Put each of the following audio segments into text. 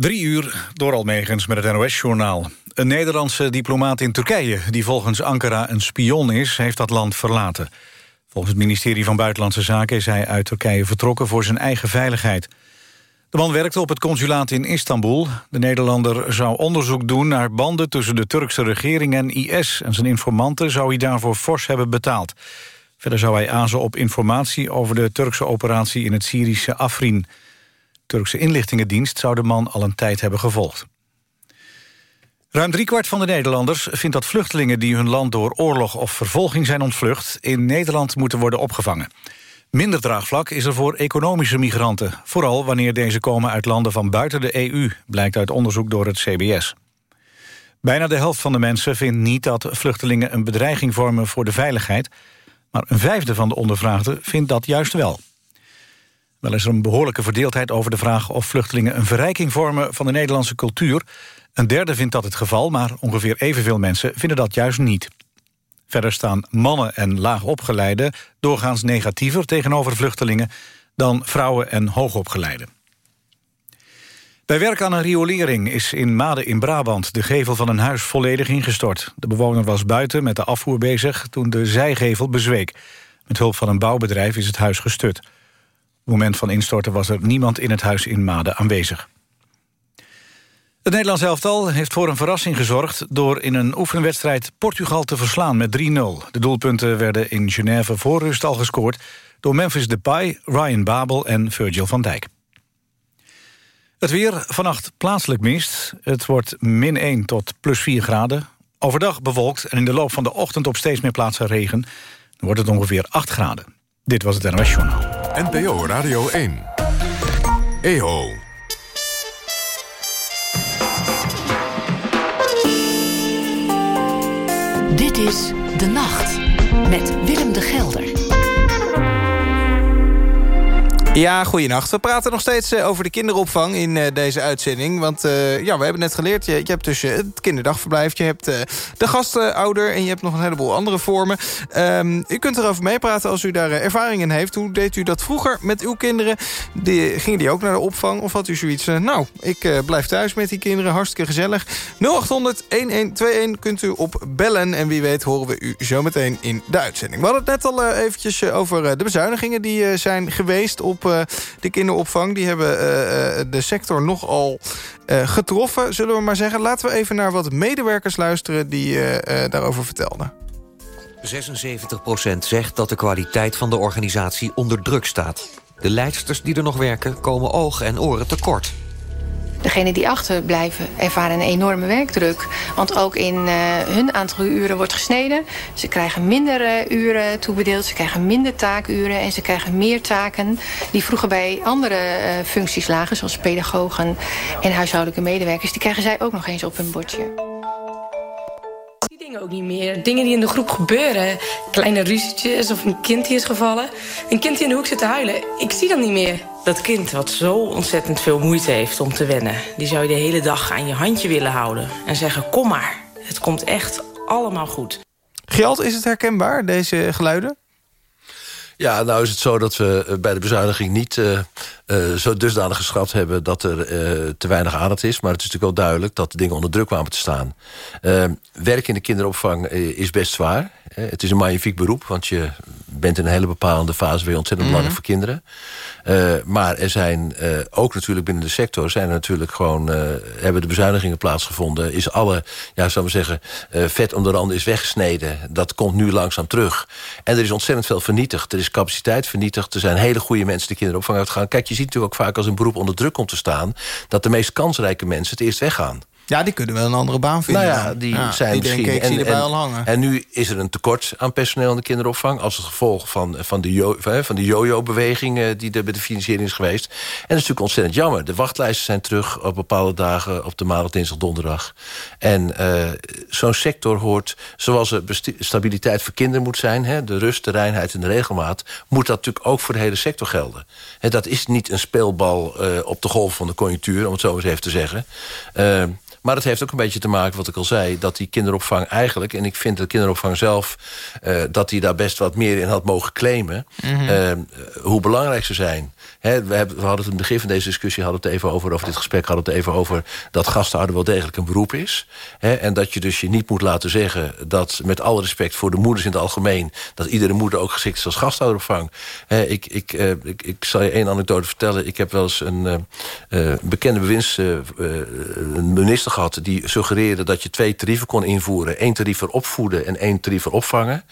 Drie uur door Almegens met het NOS-journaal. Een Nederlandse diplomaat in Turkije, die volgens Ankara een spion is... heeft dat land verlaten. Volgens het ministerie van Buitenlandse Zaken is hij uit Turkije vertrokken... voor zijn eigen veiligheid. De man werkte op het consulaat in Istanbul. De Nederlander zou onderzoek doen naar banden tussen de Turkse regering en IS... en zijn informanten zou hij daarvoor fors hebben betaald. Verder zou hij azen op informatie over de Turkse operatie in het Syrische Afrin... Turkse inlichtingendienst zou de man al een tijd hebben gevolgd. Ruim driekwart van de Nederlanders vindt dat vluchtelingen... die hun land door oorlog of vervolging zijn ontvlucht... in Nederland moeten worden opgevangen. Minder draagvlak is er voor economische migranten. Vooral wanneer deze komen uit landen van buiten de EU... blijkt uit onderzoek door het CBS. Bijna de helft van de mensen vindt niet dat vluchtelingen... een bedreiging vormen voor de veiligheid... maar een vijfde van de ondervraagden vindt dat juist wel. Wel is er een behoorlijke verdeeldheid over de vraag of vluchtelingen een verrijking vormen van de Nederlandse cultuur. Een derde vindt dat het geval, maar ongeveer evenveel mensen vinden dat juist niet. Verder staan mannen en laagopgeleiden doorgaans negatiever tegenover vluchtelingen dan vrouwen en hoogopgeleiden. Bij werk aan een riolering is in Maden in Brabant de gevel van een huis volledig ingestort. De bewoner was buiten met de afvoer bezig toen de zijgevel bezweek. Met hulp van een bouwbedrijf is het huis gestut het moment van instorten was er niemand in het huis in Maden aanwezig. Het Nederlands elftal heeft voor een verrassing gezorgd... door in een oefenwedstrijd Portugal te verslaan met 3-0. De doelpunten werden in Genève voor rust al gescoord... door Memphis Depay, Ryan Babel en Virgil van Dijk. Het weer, vannacht plaatselijk mist. Het wordt min 1 tot plus 4 graden. Overdag bewolkt en in de loop van de ochtend op steeds meer plaatsen regen. Dan wordt het ongeveer 8 graden. Dit was het NOS Journaal. NPO Radio 1. EO. Dit is De Nacht met Willem de Gelder. Ja, goeienacht. We praten nog steeds eh, over de kinderopvang in uh, deze uitzending. Want uh, ja, we hebben net geleerd, je, hebt dus het kinderdagverblijf... je hebt de gastouder en je hebt nog een heleboel andere vormen. Um, u kunt erover meepraten als u daar ervaring in heeft. Hoe deed u dat vroeger met uw kinderen? Gingen die ook naar de opvang? Of had u zoiets, nou, ik blijf thuis met die kinderen, hartstikke gezellig. 0800-1121 kunt u op bellen. En wie weet horen we u zometeen in de uitzending. We hadden het net al eventjes over de bezuinigingen die zijn geweest... op eh, de kinderopvang. Die hebben eh, eh, de sector nogal getroffen, zullen we maar zeggen. Laten we even naar wat medewerkers luisteren die daarover vertelden. 76% zegt dat de kwaliteit van de organisatie onder druk staat. De leidsters die er nog werken komen ogen en oren tekort. Degenen die achterblijven ervaren een enorme werkdruk. Want ook in uh, hun aantal uren wordt gesneden. Ze krijgen minder uh, uren toebedeeld. Ze krijgen minder taakuren. En ze krijgen meer taken die vroeger bij andere uh, functies lagen. Zoals pedagogen en huishoudelijke medewerkers. Die krijgen zij ook nog eens op hun bordje dingen ook niet meer. Dingen die in de groep gebeuren. Kleine ruzietjes of een kind die is gevallen. Een kind die in de hoek zit te huilen. Ik zie dat niet meer. Dat kind wat zo ontzettend veel moeite heeft om te wennen... die zou je de hele dag aan je handje willen houden. En zeggen, kom maar, het komt echt allemaal goed. Gjalt, is het herkenbaar, deze geluiden? Ja, nou is het zo dat we eh, bij de bezuiniging niet uh, uh, zo dusdanig geschrapt hebben... dat er te weinig aandacht is. Maar het is natuurlijk wel duidelijk dat de dingen onder druk kwamen te staan. werk in de kinderopvang is best zwaar. Het is een magnifiek beroep, want je bent in een hele bepaalde fase... weer ontzettend mm -hmm. belangrijk voor kinderen. maar er zijn ook natuurlijk binnen de sector... zijn er natuurlijk gewoon, hebben de bezuinigingen plaatsgevonden... is alle, ja, zou we zeggen, vet om de randen is weggesneden. Dat komt nu langzaam terug. En er is ontzettend veel vernietigd. Er is capaciteit vernietigd. Er zijn hele goede mensen de kinderopvang uitgaan. Kijk, je ziet natuurlijk ook vaak als een beroep onder druk komt te staan... dat de meest kansrijke mensen het eerst weggaan. Ja, die kunnen wel een andere baan vinden. Nou ja, die zijn die misschien... Denken, ik en, zie erbij en, al hangen. En nu is er een tekort aan personeel in de kinderopvang... als het gevolg van, van de van de yo-yo-beweging uh, die er bij de financiering is geweest. En dat is natuurlijk ontzettend jammer. De wachtlijsten zijn terug op bepaalde dagen... op de maandag, dinsdag, donderdag. En uh, zo'n sector hoort, zoals er stabiliteit voor kinderen moet zijn... Hè, de rust, de reinheid en de regelmaat... moet dat natuurlijk ook voor de hele sector gelden. Hè, dat is niet een speelbal uh, op de golf van de conjunctuur... om het zo eens even te zeggen... Maar het heeft ook een beetje te maken, wat ik al zei... dat die kinderopvang eigenlijk... en ik vind de kinderopvang zelf... Uh, dat die daar best wat meer in had mogen claimen... Mm -hmm. hoe belangrijk ze zijn. We, hebben, we, hadden het in het begin van deze discussie... hadden het even over, over dit gesprek hadden het even over... dat gasthouder wel degelijk een beroep is. En dat je dus je niet moet laten zeggen... dat met alle respect voor de moeders in het algemeen... dat iedere moeder ook geschikt is als gasthouderopvang. He, ik, ik, uh, ik, ik zal je één anekdote vertellen. Ik heb wel eens een uh, bekende bewinst, een minister gehad... die suggereerde dat je twee tarieven kon invoeren. Eén tarief voor opvoeden en één tarief voor opvangen.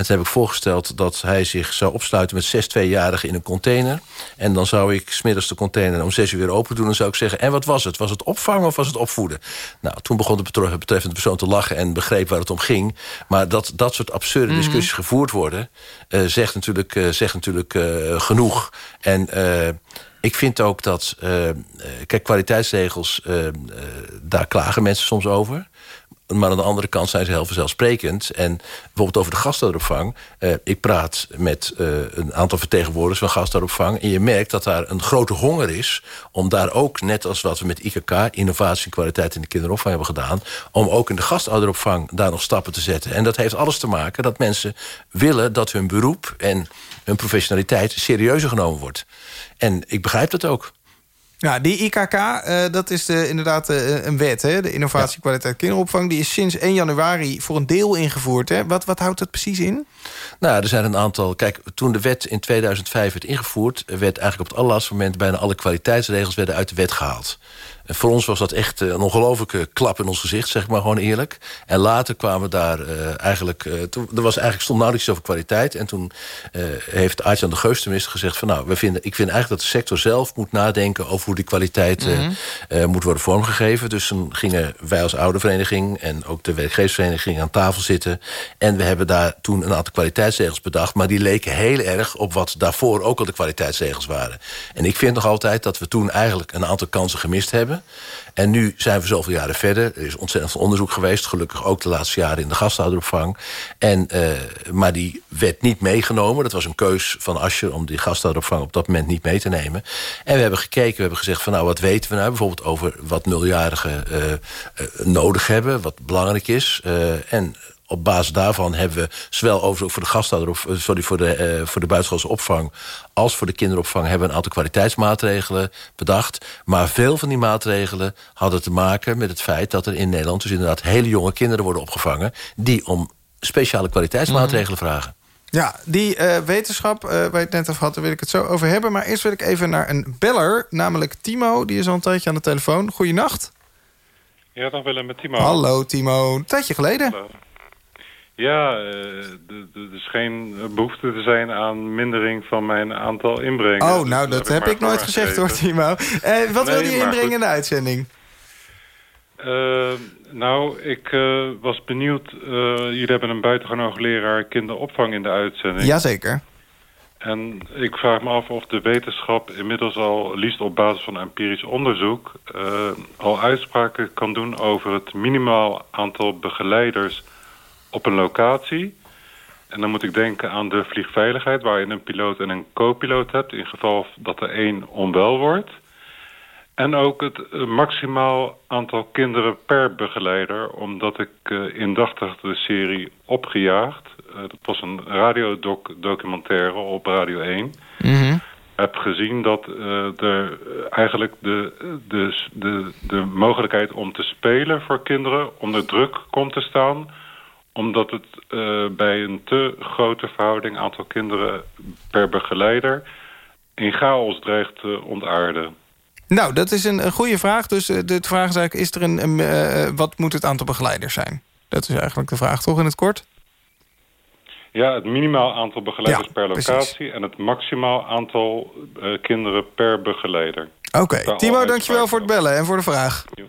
En toen heb ik voorgesteld dat hij zich zou opsluiten... met zes tweejarigen in een container... En dan zou ik smiddags de container om zes uur weer open doen... en zou ik zeggen, en wat was het? Was het opvangen of was het opvoeden? Nou, toen begon de betreffende persoon te lachen... en begreep waar het om ging. Maar dat dat soort absurde mhm. discussies gevoerd worden... Uh, zegt natuurlijk, uh, zegt natuurlijk uh, genoeg. En ik vind ook dat... kijk, kwaliteitsregels, daar klagen mensen soms over... Maar aan de andere kant zijn ze heel vanzelfsprekend. En bijvoorbeeld over de gastouderopvang. Eh, ik praat met eh, een aantal vertegenwoordigers van gastouderopvang. En je merkt dat daar een grote honger is... om daar ook, net als wat we met IKK... innovatie en kwaliteit in de kinderopvang hebben gedaan... om ook in de gastouderopvang daar nog stappen te zetten. En dat heeft alles te maken dat mensen willen... dat hun beroep en hun professionaliteit serieuzer genomen wordt. En ik begrijp dat ook. Ja, die IKK, uh, dat is de, inderdaad uh, een wet, hè? de innovatie kwaliteit kinderopvang. Die is sinds 1 januari voor een deel ingevoerd. Hè? Wat, wat houdt dat precies in? Nou, er zijn een aantal... Kijk, toen de wet in 2005 werd ingevoerd... werd eigenlijk op het allerlaatste moment... bijna alle kwaliteitsregels werden uit de wet gehaald. Voor ons was dat echt een ongelofelijke klap in ons gezicht, zeg maar gewoon eerlijk. En later kwamen daar uh, eigenlijk... Uh, toen, er was eigenlijk stond nauwelijks over kwaliteit. En toen uh, heeft Aartjan de Geus tenminste gezegd... van nou, we vinden, ik vind eigenlijk dat de sector zelf moet nadenken... over hoe die kwaliteit mm -hmm. moet worden vormgegeven. Dus toen gingen wij als oude vereniging... en ook de werkgeversvereniging aan tafel zitten. En we hebben daar toen een aantal kwaliteitsregels bedacht... maar die leken heel erg op wat daarvoor ook al de kwaliteitsregels waren. En ik vind nog altijd dat we toen eigenlijk een aantal kansen gemist hebben... En nu zijn we zoveel jaren verder. Er is ontzettend veel onderzoek geweest. Gelukkig ook de laatste jaren in de gasthouderopvang. En, uh, maar die werd niet meegenomen. Dat was een keus van Ascher om die gasthouderopvang op dat moment niet mee te nemen. En we hebben gekeken, we hebben gezegd van nou wat weten we nou bijvoorbeeld over wat nuljarigen uh, uh, nodig hebben. Wat belangrijk is. en op basis daarvan hebben we zowel over voor de gasthouder of sorry voor de uh, voor de buitenschoolse opvang als voor de kinderopvang hebben we een aantal kwaliteitsmaatregelen bedacht. Maar veel van die maatregelen hadden te maken met het feit dat er in Nederland dus inderdaad hele jonge kinderen worden opgevangen die om speciale kwaliteitsmaatregelen mm -hmm. vragen. Ja, die uh, wetenschap uh, waar je het net over had, daar wil ik het zo over hebben. Maar eerst wil ik even naar een beller, namelijk Timo. Die is al een tijdje aan de telefoon. Goeienacht. Ja, dan willen met Timo. Hallo Timo. Een tijdje geleden. Hallo. Ja, er is geen behoefte te zijn aan mindering van mijn aantal inbrengers. Oh, nou, dat, dat heb ik nooit gezegd hoor, Timo. Eh, wat nee, wil je inbrengen in de uitzending? Uh, nou, ik uh, was benieuwd. Uh, jullie hebben een buitengewoon leraar kinderopvang in de uitzending. Jazeker. En ik vraag me af of de wetenschap inmiddels al, liefst op basis van empirisch onderzoek... al uitspraken kan doen over het minimaal aantal begeleiders op een locatie. En dan moet ik denken aan de vliegveiligheid... waar je een piloot en een co-piloot hebt... in geval dat er één onwel wordt. En ook het eh, maximaal aantal kinderen per begeleider... omdat ik uh, indachtig de serie Opgejaagd... Uh, dat was een radiodocumentaire op Radio 1... Mm heb gezien dat uh, er eigenlijk de, de, de, de mogelijkheid om te spelen voor kinderen onder druk komt te staan omdat het uh, bij een te grote verhouding aantal kinderen per begeleider... in chaos dreigt te ontaarden. Nou, dat is een, een goede vraag. Dus uh, de vraag is eigenlijk, is er een, een uh, wat moet het aantal begeleiders zijn? Dat is eigenlijk de vraag, toch in het kort? Ja, het minimaal aantal begeleiders ja, per locatie... Precies. en het maximaal aantal kinderen per begeleider. Oké, okay. Timo, dankjewel voor het bellen en voor de vraag. Jo.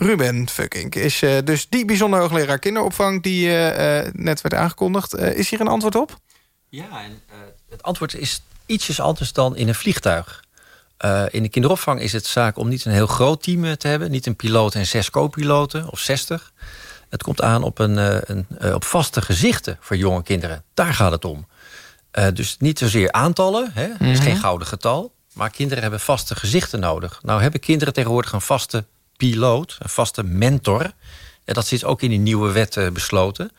Ruben Fucking is uh, dus die bijzonder hoogleraar kinderopvang... die uh, uh, net werd aangekondigd. is hier een antwoord op? Ja, en, het antwoord is ietsjes anders dan in een vliegtuig. in de kinderopvang is het zaak om niet een heel groot team te hebben. Niet een piloot en zes co-piloten of zestig. Het komt aan op, een, een op vaste gezichten voor jonge kinderen. Daar gaat het om. dus niet zozeer aantallen, hè? Mm -hmm. is geen gouden getal... maar kinderen hebben vaste gezichten nodig. Nou hebben kinderen tegenwoordig een vaste piloot, een vaste mentor. En dat zit ook in die nieuwe wet uh, besloten.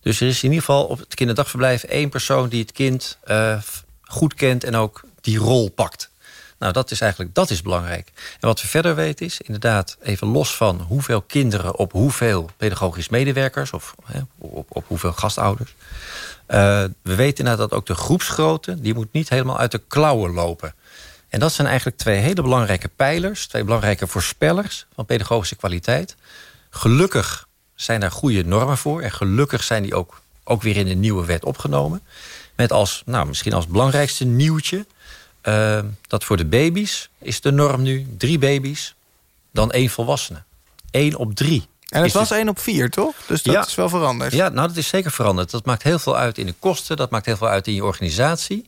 Dus er is in ieder geval op het kinderdagverblijf één persoon die het kind uh, goed kent en ook die rol pakt. Nou, dat is eigenlijk dat is belangrijk. En wat we verder weten is, inderdaad, even los van hoeveel kinderen op hoeveel pedagogisch medewerkers of hè, op, op, hoeveel gastouders. Uh, we weten inderdaad dat ook de groepsgrootte, die moet niet helemaal uit de klauwen lopen. En dat zijn eigenlijk twee hele belangrijke pijlers, twee belangrijke voorspellers van pedagogische kwaliteit. Gelukkig zijn daar goede normen voor en gelukkig zijn die ook, ook weer in de nieuwe wet opgenomen. Met als, nou, misschien als belangrijkste nieuwtje uh, dat voor de baby's is de norm nu drie baby's, dan één volwassene. Eén op drie. En het was één op vier, toch? Dus dat is wel veranderd. Ja, nou, dat is zeker veranderd. Dat maakt heel veel uit in de kosten. Dat maakt heel veel uit in je organisatie.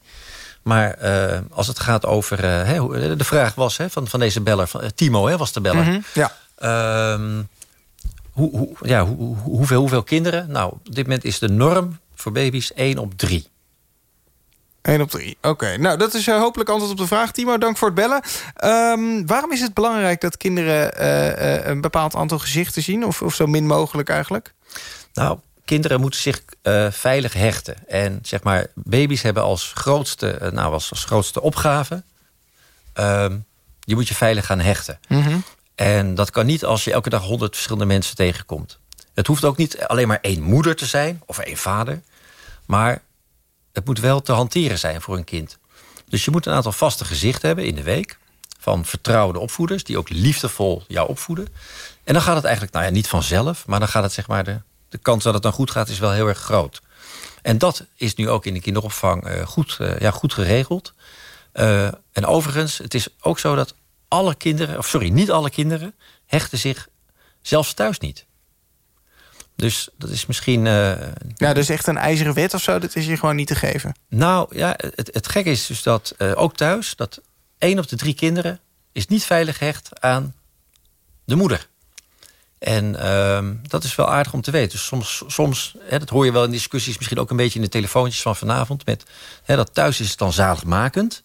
Maar uh, als het gaat over... Uh, de vraag was hè, van, van deze beller, van, Timo hè, was de beller. Mm -hmm, ja. Hoe, hoe, ja, hoe, hoeveel, hoeveel kinderen? Nou, op dit moment is de norm voor baby's één op drie. 1 op 3. Oké, nou dat is hopelijk antwoord op de vraag. Timo, dank voor het bellen. Um, waarom is het belangrijk dat kinderen uh, een bepaald aantal gezichten zien? Of, of zo min mogelijk eigenlijk? Nou, kinderen moeten zich veilig hechten. En zeg maar, baby's hebben als grootste, nou, als, als grootste opgave... Ehm, je moet je veilig gaan hechten. Mm -hmm. En dat kan niet als je elke dag honderd verschillende mensen tegenkomt. Het hoeft ook niet alleen maar één moeder te zijn of één vader. Maar het moet wel te hanteren zijn voor een kind. Dus je moet een aantal vaste gezichten hebben in de week. Van vertrouwde opvoeders die ook liefdevol jou opvoeden. En dan gaat het eigenlijk, nou ja, niet vanzelf. Maar dan gaat het zeg maar, de, de kans dat het dan goed gaat is wel heel erg groot. En dat is nu ook in de kinderopvang uh, goed, uh, ja, goed geregeld. Uh, en overigens, het is ook zo dat alle kinderen... of sorry, niet alle kinderen hechten zich zelfs thuis niet. Dus dat is misschien... Uh, ja, dus echt een ijzeren wet of zo, dat is je gewoon niet te geven? Nou, ja, het, het gekke is dus dat uh, ook thuis... dat één op de drie kinderen is niet veilig gehecht aan de moeder. En uh, dat is wel aardig om te weten. Dus soms, soms hè, dat hoor je wel in discussies... misschien ook een beetje in de telefoontjes van vanavond... Met, hè, dat thuis is het dan zaligmakend.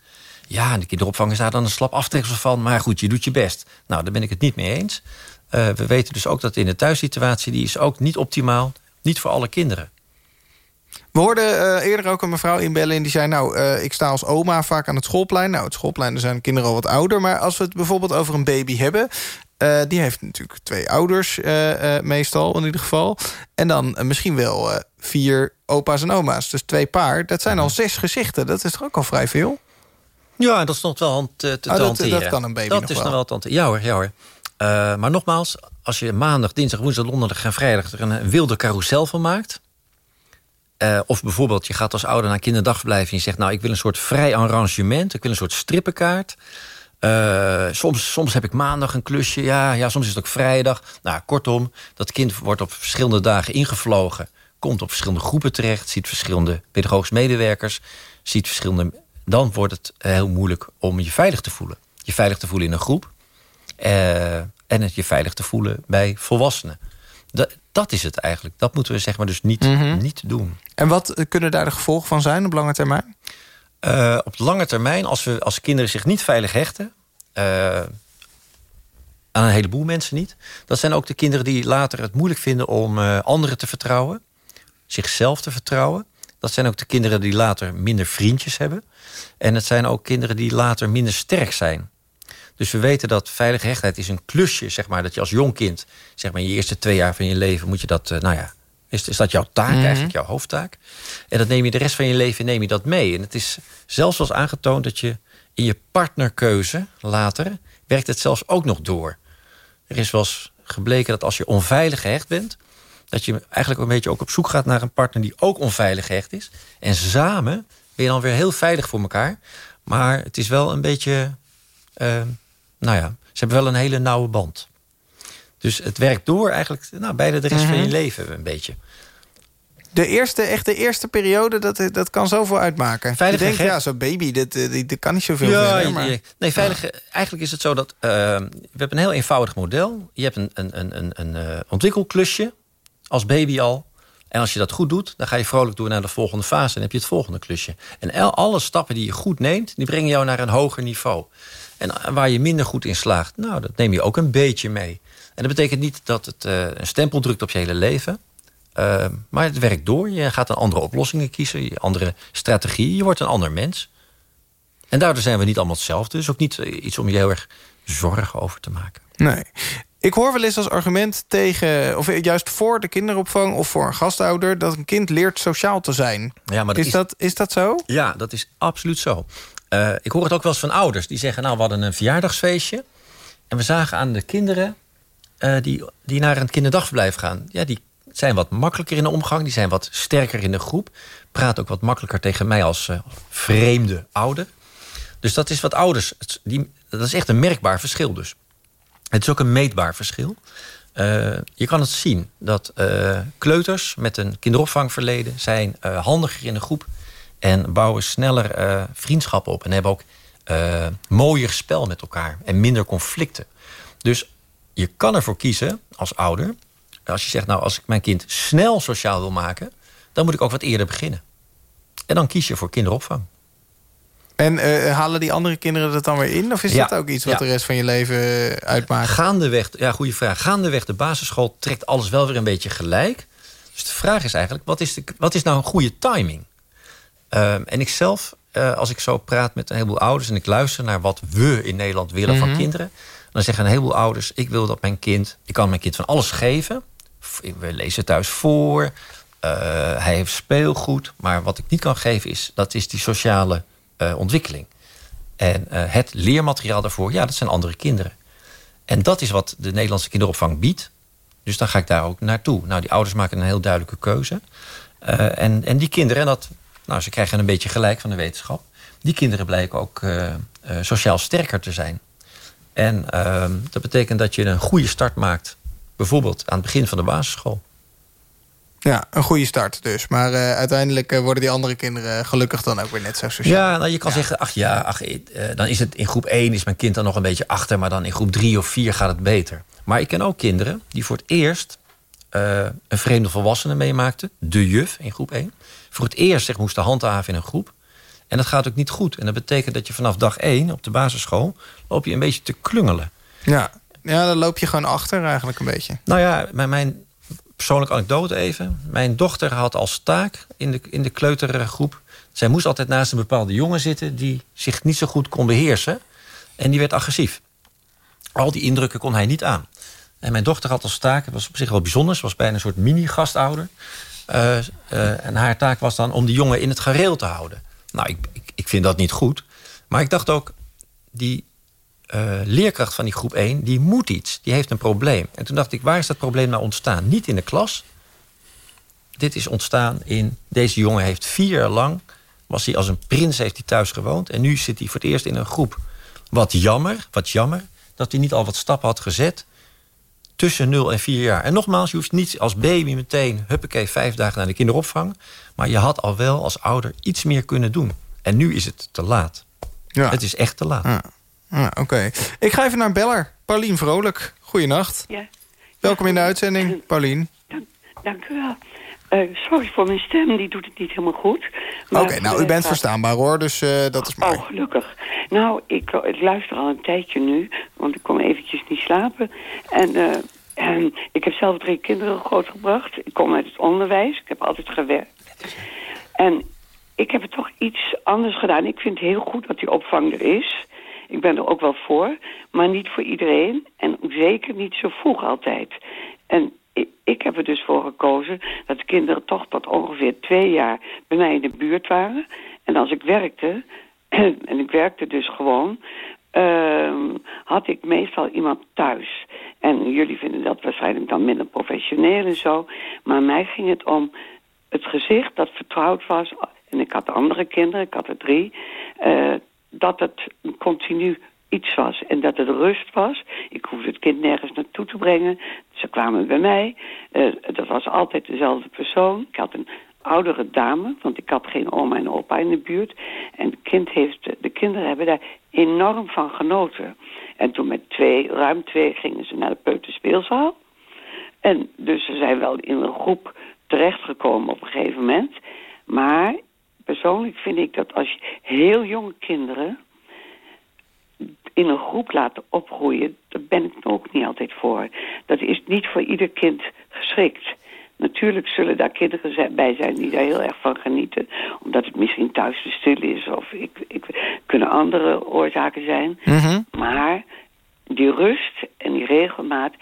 Ja, en de kinderopvang is daar dan een slap aftreksel van... maar goed, je doet je best. Nou, daar ben ik het niet mee eens... Uh, we weten dus ook dat in de thuissituatie... die is ook niet optimaal, niet voor alle kinderen. We hoorden uh, eerder ook een mevrouw inbellen en die zei... nou, uh, ik sta als oma vaak aan het schoolplein. Nou, het schoolplein, daar zijn kinderen al wat ouder. Maar als we het bijvoorbeeld over een baby hebben... Uh, die heeft natuurlijk twee ouders meestal in ieder geval. En dan misschien wel vier opa's en oma's. Dus twee paar. Dat zijn al zes gezichten. Dat is toch ook al vrij veel? Ja, dat is nog wel hand, te, oh, dat, kan een baby dat nog is wel. nog wel te hanteren. Ja hoor, ja hoor. Maar nogmaals, als je maandag, dinsdag, woensdag, donderdag en vrijdag... er een wilde carousel van maakt... Uh, of bijvoorbeeld, je gaat als ouder naar kinderdagverblijf... en je zegt, nou, ik wil een soort vrij arrangement... ik wil een soort strippenkaart... Uh, soms, soms heb ik maandag een klusje, ja, ja, soms is het ook vrijdag. Nou, kortom, dat kind wordt op verschillende dagen ingevlogen... komt op verschillende groepen terecht... ziet verschillende pedagogische medewerkers... ziet verschillende... dan wordt het heel moeilijk om je veilig te voelen. Je veilig te voelen in een groep... Uh, en het je veilig te voelen bij volwassenen. Dat, dat is het eigenlijk. Dat moeten we zeg maar dus niet, Mhm. mm -hmm. niet doen. En wat kunnen daar de gevolgen van zijn op lange termijn? Uh, op lange termijn, als, we, als kinderen zich niet veilig hechten... Uh, aan een heleboel mensen niet... dat zijn ook de kinderen die later het moeilijk vinden... om anderen te vertrouwen, zichzelf te vertrouwen. Dat zijn ook de kinderen die later minder vriendjes hebben. En het zijn ook kinderen die later minder sterk zijn... Dus we weten dat veilige hechtheid is een klusje, zeg maar, dat je als jong kind, zeg maar, in je eerste twee jaar van je leven moet je dat, nou ja, is, is dat jouw taak, Mhm. mm -hmm. eigenlijk jouw hoofdtaak. En dat neem je de rest van je leven neem je dat mee. En het is zelfs wel eens aangetoond dat je in je partnerkeuze later werkt het zelfs ook nog door. Er is wel eens gebleken dat als je onveilig gehecht bent, dat je eigenlijk een beetje ook op zoek gaat naar een partner die ook onveilig gehecht is. En samen ben je dan weer heel veilig voor elkaar. Maar het is wel een beetje. Uh, nou ja, ze hebben wel een hele nauwe band. Dus het werkt door eigenlijk nou, bijna de rest Mhm. van je leven een beetje. De eerste, echt de eerste periode, dat, dat kan zoveel uitmaken. Veilig je denkt, ja, zo'n baby, dat, eh, dat kan niet zoveel Ja, verder, je- maar... je- nee, veilig, eigenlijk is het zo dat... uh, we hebben een heel eenvoudig model. Je hebt een, een, een, een, een uh, ontwikkelklusje als baby al. En als je dat goed doet, dan ga je vrolijk door naar de volgende fase... en heb je het volgende klusje. En el- alle stappen die je goed neemt, die brengen jou naar een hoger niveau. En waar je minder goed in slaagt, nou, dat neem je ook een beetje mee. En dat betekent niet dat het uh, een stempel drukt op je hele leven. Uh, maar het werkt door. Je gaat een andere oplossingen kiezen, andere strategieën. Je wordt een ander mens. En daardoor zijn we niet allemaal hetzelfde. Dus ook niet iets om je heel erg zorgen over te maken. Nee. Ik hoor wel eens als argument tegen, of juist voor de kinderopvang of voor een gastouder, dat een kind leert sociaal te zijn. Ja, maar dat is, dat, is dat zo? Ja, dat is absoluut zo. Uh, ik hoor het ook wel eens van ouders die zeggen: Nou, we hadden een verjaardagsfeestje. En we zagen aan de kinderen uh, die, die naar een kinderdagverblijf gaan. Ja, die zijn wat makkelijker in de omgang. Die zijn wat sterker in de groep. Praat ook wat makkelijker tegen mij als uh, vreemde ouder. Dus dat is wat ouders. Die, dat is echt een merkbaar verschil dus. Het is ook een meetbaar verschil. Uh, je kan het zien dat kleuters met een kinderopvangverleden... zijn handiger in de groep en bouwen sneller vriendschappen op... en hebben ook mooier spel met elkaar en minder conflicten. Dus je kan ervoor kiezen als ouder... als je zegt, nou, als ik mijn kind snel sociaal wil maken... dan moet ik ook wat eerder beginnen. En dan kies je voor kinderopvang. En uh, halen die andere kinderen dat dan weer in? Of is Ja. dat ook iets wat Ja. de rest van je leven eh, uitmaakt? Gaandeweg, ja, goede vraag. Gaandeweg de basisschool trekt alles wel weer een beetje gelijk. Dus de vraag is eigenlijk, wat is, de, wat is nou een goede timing? Ehm, en ik zelf, eh, als ik zo praat met een heleboel ouders... en ik luister naar wat we in Nederland willen van Mhm. kinderen... dan zeggen een heleboel ouders, ik wil dat mijn kind... ik kan mijn kind van alles geven. We lezen thuis voor. eh, hij heeft speelgoed. Maar wat ik niet kan geven, is, dat is die sociale eh, ontwikkeling. En eh, het leermateriaal daarvoor, ja, dat zijn andere kinderen. En dat is wat de Nederlandse kinderopvang biedt. Dus dan ga ik daar ook naartoe. Nou, die ouders maken een heel duidelijke keuze. En, en die kinderen, en dat, nou, ze krijgen een beetje gelijk van de wetenschap. Die kinderen blijken ook sociaal sterker te zijn. En ehm, dat betekent dat je een goede start maakt. Bijvoorbeeld aan het begin van de basisschool. Ja, een goede start dus. Maar eh, uiteindelijk eh, worden die andere kinderen gelukkig dan ook weer net zo sociaal. Ja, nou, je kan zeggen, ach ja, ach, eh, dan is het in groep 1 is mijn kind dan nog een beetje achter... maar dan in groep 3 of 4 gaat het beter. Maar ik ken ook kinderen die voor het eerst eh, een vreemde volwassene meemaakten. De juf in groep 1. Voor het eerst zich moesten handhaven in een groep. En dat gaat ook niet goed. En dat betekent dat je vanaf dag 1 op de basisschool... loop je een beetje te klungelen. Ja. ja, dan loop je gewoon achter eigenlijk een beetje. Nou ja, mijn, mijn persoonlijke anekdote even. Mijn dochter had als taak in de, in de kleutergroep... zij moest altijd naast een bepaalde jongen zitten... die zich niet zo goed kon beheersen. En die werd agressief. Al die indrukken kon hij niet aan. En mijn dochter had als taak, het was op zich wel bijzonder... ze was bijna een soort mini-gastouder. Eh, eh, en haar taak was dan om die jongen in het gareel te houden. Nou, ik, ik, vind dat niet goed. Maar ik dacht ook, die eh, leerkracht van die groep 1, die moet iets. Die heeft een probleem. En toen dacht ik, waar is dat probleem nou ontstaan? Niet in de klas. Dit is ontstaan in... Deze jongen heeft vier jaar lang... was hij als een prins heeft hij thuis gewoond. En nu zit hij voor het eerst in een groep. Wat jammer, wat jammer... dat hij niet al wat stappen had gezet... tussen 0 en 4 jaar. En nogmaals, je hoeft niet als baby meteen... huppakee, vijf dagen naar de kinderopvang. Maar je had al wel als ouder iets meer kunnen doen. En nu is het te laat. Ja. Het is echt te laat. Ja. Ja, Oké. Ik ga even naar een beller. Paulien Vrolijk. Goeienacht. Ja, Welkom in de uitzending, Paulien. dank u wel. Eh, sorry voor mijn stem, die doet het niet helemaal goed. Oké, Maar nou, u voor bent verstaanbaar hoor, dus eh, dat is mooi. Oh, gelukkig. Nou, ik, eh, ik luister al een tijdje nu, want ik kon eventjes niet slapen. En eh, en ik heb zelf drie kinderen grootgebracht. Ik kom uit het onderwijs, ik heb altijd gewerkt. En ik heb het toch iets anders gedaan. Ik vind het heel goed dat die opvang er is. Ik ben er ook wel voor, maar niet voor iedereen. En zeker niet zo vroeg altijd. En ik, heb er dus voor gekozen dat de kinderen toch tot ongeveer twee jaar bij mij in de buurt waren. En als ik werkte, en ik werkte dus gewoon, ehm, had ik meestal iemand thuis. En jullie vinden dat waarschijnlijk dan minder professioneel en zo. Maar mij ging het om het gezicht dat vertrouwd was. En ik had andere kinderen, ik had er drie. eh, dat het continu iets was en dat het rust was. Ik hoefde het kind nergens naartoe te brengen. Ze kwamen bij mij. Eh, dat was altijd dezelfde persoon. Ik had een oudere dame, want ik had geen oma en opa in de buurt. En het kind heeft, de kinderen hebben daar enorm van genoten. En toen met twee, ruim twee, gingen ze naar de peuterspeelzaal. En dus ze zijn wel in een groep terechtgekomen op een gegeven moment. Maar persoonlijk vind ik dat als je heel jonge kinderen in een groep laten opgroeien, daar ben ik ook niet altijd voor. Dat is niet voor ieder kind geschikt. Natuurlijk zullen daar kinderen bij zijn die daar heel erg van genieten. Omdat het misschien thuis te stil is. Of ik, ik, kunnen andere oorzaken zijn. Mhm. Maar die rust en die regelmaat,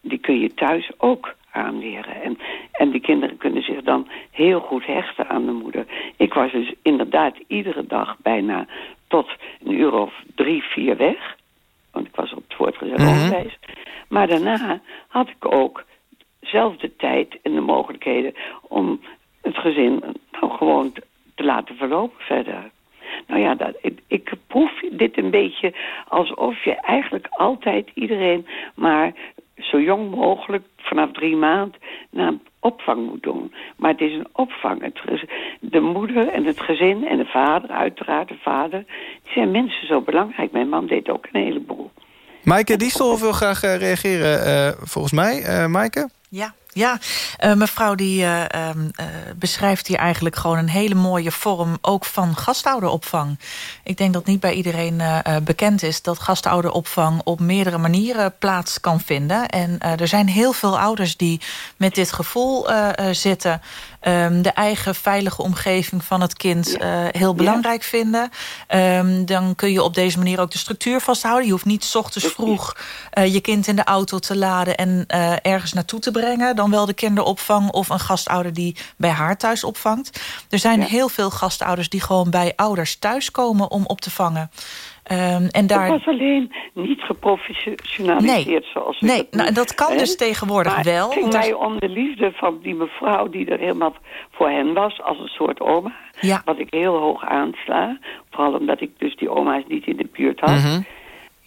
die kun je thuis ook aanleren. En, en die kinderen kunnen zich dan heel goed hechten aan de moeder. Ik was dus inderdaad iedere dag bijna tot een uur of drie, vier weg. Want ik was op het voortgezet Mhm. onderwijs. Maar daarna had ik ook zelf de tijd en de mogelijkheden om het gezin nou gewoon te, te laten verlopen verder. Nou ja, dat, ik, ik proef dit een beetje alsof je eigenlijk altijd iedereen maar zo jong mogelijk vanaf drie maanden naar opvang moet doen. Maar het is een opvang. Het, de moeder en het gezin en de vader, uiteraard de vader, die zijn mensen zo belangrijk. Mijn man deed ook een heleboel. Maaike Diestel wil graag eh, reageren, eh, volgens mij. Eh Maaike? Ja, ja. Eh, mevrouw die eh, ehm, eh, beschrijft hier eigenlijk gewoon een hele mooie vorm... ook van gastouderopvang. Ik denk dat niet bij iedereen bekend is... dat gastouderopvang op meerdere manieren plaats kan vinden. En er zijn heel veel ouders die met dit gevoel zitten... Ehm, de eigen veilige omgeving van het kind eh, heel belangrijk vinden. Ehm, dan kun je op deze manier ook de structuur vasthouden. Je hoeft niet 's ochtends vroeg eh, je kind in de auto te laden... en eh, ergens naartoe te brengen. Dan wel de kinderopvang of een gastouder die bij haar thuis opvangt. Er zijn heel veel gastouders die gewoon bij ouders thuiskomen om op te vangen. Ehm, en daar... Het was alleen niet geprofessionaliseerd Nee. zoals u Nee, dat nou, dat kan dus tegenwoordig maar wel, Het ging omdat- mij om de liefde van die mevrouw die er helemaal voor hen was, als een soort oma. Ja. Wat ik heel hoog aansla. Vooral omdat ik dus die oma's niet in de buurt had. Mhm.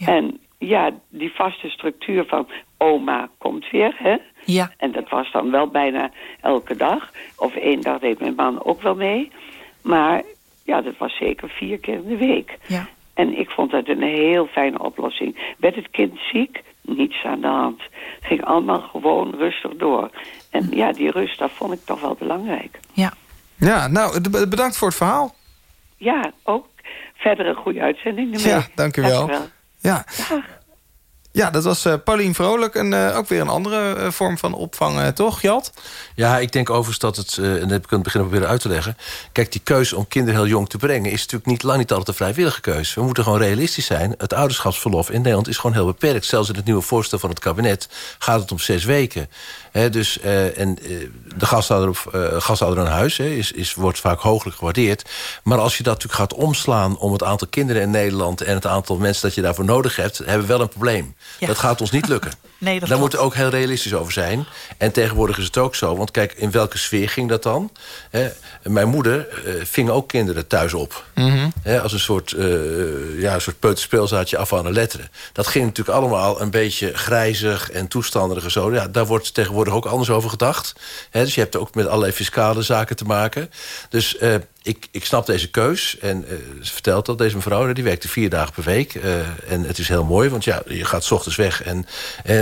En ja, die vaste structuur van oma komt weer, hè? Ja. En dat was dan wel bijna elke dag. Of één dag deed mijn man ook wel mee. Maar ja, dat was zeker vier keer in de week. Ja. En ik vond het een heel fijne oplossing. Werd het kind ziek? Niets aan de hand. Ging allemaal gewoon rustig door. En ja, die rust, dat vond ik toch wel belangrijk. Ja. Ja, nou, bedankt voor het verhaal. Ja, ook verder een goede uitzending. ermee. Ja, dank u wel. Dank u wel. Ja. Ja, dat was eh, Paulien Vrolijk. En eh, ook weer een andere eh, vorm van opvang, toch, Jat? Ja, ik denk overigens dat het, en dat heb ik aan het begin proberen uit te leggen... kijk, die keuze om kinderen heel jong te brengen... is natuurlijk niet, lang niet altijd een vrijwillige keuze. We moeten gewoon realistisch zijn. Het ouderschapsverlof in Nederland is gewoon heel beperkt. Zelfs in het nieuwe voorstel van het kabinet gaat het om zes weken. Dus, en de gastouder, op, gastouder aan huis is, is, wordt vaak hooglijk gewaardeerd. Maar als je dat natuurlijk gaat omslaan... om het aantal kinderen in Nederland... en het aantal mensen dat je daarvoor nodig hebt... hebben we wel een probleem. Ja. Dat gaat ons niet lukken. Nee, dat Daar moeten we ook heel realistisch over zijn. En tegenwoordig is het ook zo. Want kijk, in welke sfeer ging dat dan? Hè, mijn moeder eh, ving ook kinderen thuis op. Hè, als een soort, eh ja, een soort peuterspeelzaadje af aan de letteren. Dat ging natuurlijk allemaal een beetje grijzig en toestanderig en zo. Ja, daar wordt tegenwoordig ook anders over gedacht. Hè, dus je hebt ook met allerlei fiscale zaken te maken. Dus eh, ik, ik snap deze keus. En eh, ze vertelt dat, deze mevrouw, die werkte vier dagen per week. Eh, en het is heel mooi, want ja, je gaat 's ochtends weg. En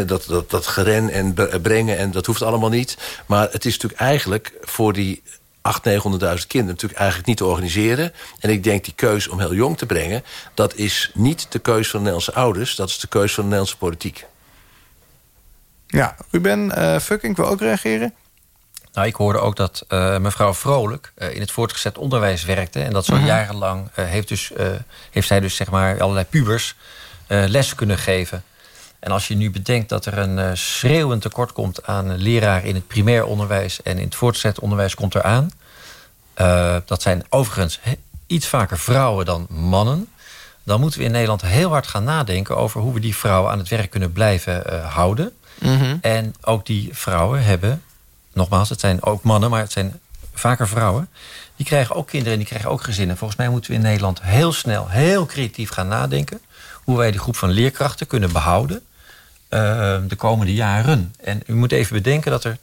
dat, dat, dat geren en bre- brengen, en dat hoeft allemaal niet. Maar het is natuurlijk eigenlijk voor die 800.000, 900.000 kinderen natuurlijk eigenlijk niet te organiseren. En ik denk die keus om heel jong te brengen... dat is niet de keus van de Nederlandse ouders. Dat is de keus van de Nederlandse politiek. Ja, Ruben eh Fucking wil ook reageren. Nou, ik hoorde ook dat eh, mevrouw Vrolijk eh, in het voortgezet onderwijs werkte. En dat zo Mhm. jarenlang eh, heeft, dus, heeft zij dus zeg maar allerlei pubers les kunnen geven. En als je nu bedenkt dat er een schreeuwend tekort komt aan leraren in het primair onderwijs en in het voortgezet onderwijs komt eraan. Dat zijn overigens iets vaker vrouwen dan mannen. Dan moeten we in Nederland heel hard gaan nadenken over hoe we die vrouwen aan het werk kunnen blijven houden. En ook die vrouwen hebben, nogmaals, het zijn ook mannen, maar het zijn vaker vrouwen. Die krijgen ook kinderen en die krijgen ook gezinnen. Volgens mij moeten we in Nederland heel snel, heel creatief gaan nadenken. Hoe wij die groep van leerkrachten kunnen behouden eh, de komende jaren. En u moet even bedenken dat er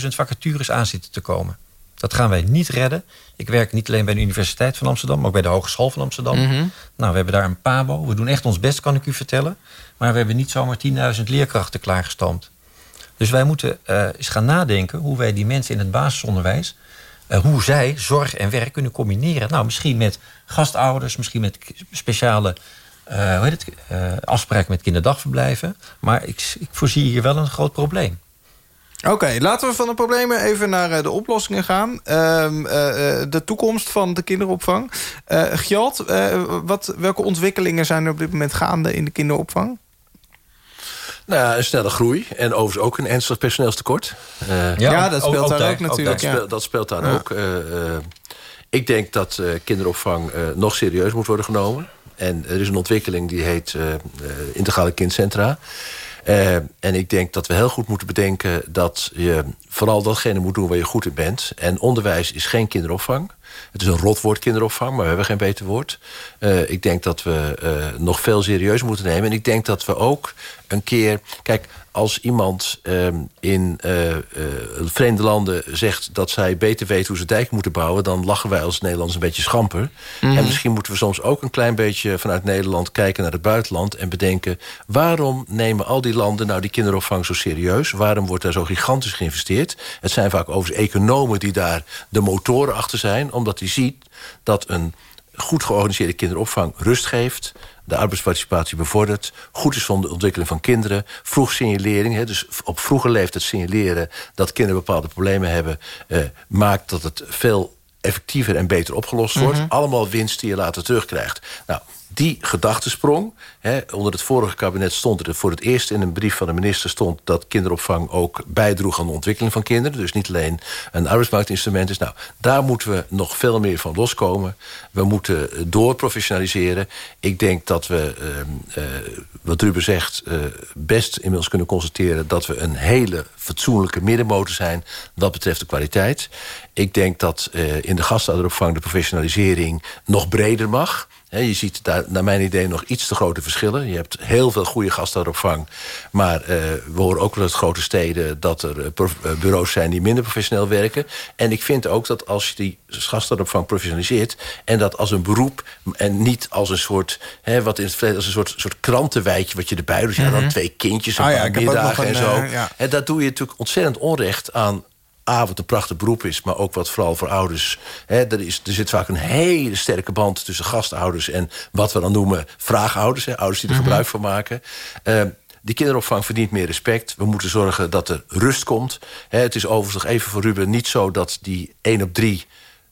10.000 vacatures aan zitten te komen. Dat gaan wij niet redden. Ik werk niet alleen bij de Universiteit van Amsterdam, maar ook bij de Hogeschool van Amsterdam. Mhm. Nou, we hebben daar een PABO. We doen echt ons best, kan ik u vertellen. Maar we hebben niet zomaar 10.000 leerkrachten klaargestoomd. Dus wij moeten eh, eens gaan nadenken hoe wij die mensen in het basisonderwijs... eh, hoe zij zorg en werk kunnen combineren. Nou, misschien met gastouders, misschien met speciale uh, hoe heet het, uh, afspraken met kinderdagverblijven. Maar ik, ik voorzie hier wel een groot probleem. Oké, laten we van de problemen even naar uh, de oplossingen gaan. Uh, uh, de toekomst van de kinderopvang. Gjalt, wat, welke ontwikkelingen zijn er op dit moment gaande in de kinderopvang? Nou ja, een snelle groei. En overigens ook een ernstig personeelstekort. ja, ja, dat speelt ook, daar ook, natuurlijk. dat, speelt, dat speelt daar ook. ik denk dat kinderopvang nog serieus moet worden genomen. En er is een ontwikkeling die heet integrale kindcentra. Uh, en ik denk dat we heel goed moeten bedenken... dat je vooral datgene moet doen waar je goed in bent. En onderwijs is geen kinderopvang. Het is een rotwoord kinderopvang, maar we hebben geen beter woord. Uh, ik denk dat we uh, nog veel serieus moeten nemen. En ik denk dat we ook een keer... Kijk, als iemand uh, in vreemde landen zegt... dat zij beter weten hoe ze dijken moeten bouwen... dan lachen wij als Nederlanders een beetje schamper. Mm -hmm. En misschien moeten we soms ook een klein beetje vanuit Nederland... kijken naar het buitenland en bedenken... waarom nemen al die landen nou die kinderopvang zo serieus? Waarom wordt daar zo gigantisch geïnvesteerd? Het zijn vaak overigens economen die daar de motoren achter zijn... omdat die ziet dat een goed georganiseerde kinderopvang rust geeft de arbeidsparticipatie bevordert... goed is van de ontwikkeling van kinderen. Vroeg signalering, hè, dus op vroege leeftijd signaleren... dat kinderen bepaalde problemen hebben... Eh, maakt dat het veel effectiever en beter opgelost wordt. Mm -hmm. Allemaal winst die je later terugkrijgt. Nou, die gedachtesprong. Hè, onder het vorige kabinet stond er voor het eerst in een brief van de minister... stond dat kinderopvang ook bijdroeg aan de ontwikkeling van kinderen. Dus niet alleen een arbeidsmarktinstrument is. Nou, daar moeten we nog veel meer van loskomen. We moeten doorprofessionaliseren. Ik denk dat we, uh, uh, wat Ruben zegt, uh, best inmiddels kunnen constateren... dat we een hele fatsoenlijke middenmotor zijn wat betreft de kwaliteit. Ik denk dat in de gastouderopvang de professionalisering nog breder mag... He, je ziet daar naar mijn idee nog iets te grote verschillen. Je hebt heel veel goede gastouderopvang. Maar uh, we horen ook wel uit grote steden... dat er uh, bureaus zijn die minder professioneel werken. En ik vind ook dat als je die gastouderopvang professionaliseert... en dat als een beroep en niet als een soort... He, wat in het verleden als een soort, soort krantenwijtje wat je erbij doet. Mm -hmm. ja, dan twee kindjes op ah, ja, middagen en zo. Uh, ja. Dat doe je natuurlijk ontzettend onrecht aan A, wat een prachtig beroep is, maar ook wat vooral voor ouders. Hè, er, is, er zit vaak een hele sterke band tussen gastouders... en wat we dan noemen vraagouders, hè, ouders die er mm -hmm. gebruik van maken. Uh, die kinderopvang verdient meer respect. We moeten zorgen dat er rust komt. Hè, het is overigens nog even voor Ruben niet zo dat die 1 op 3...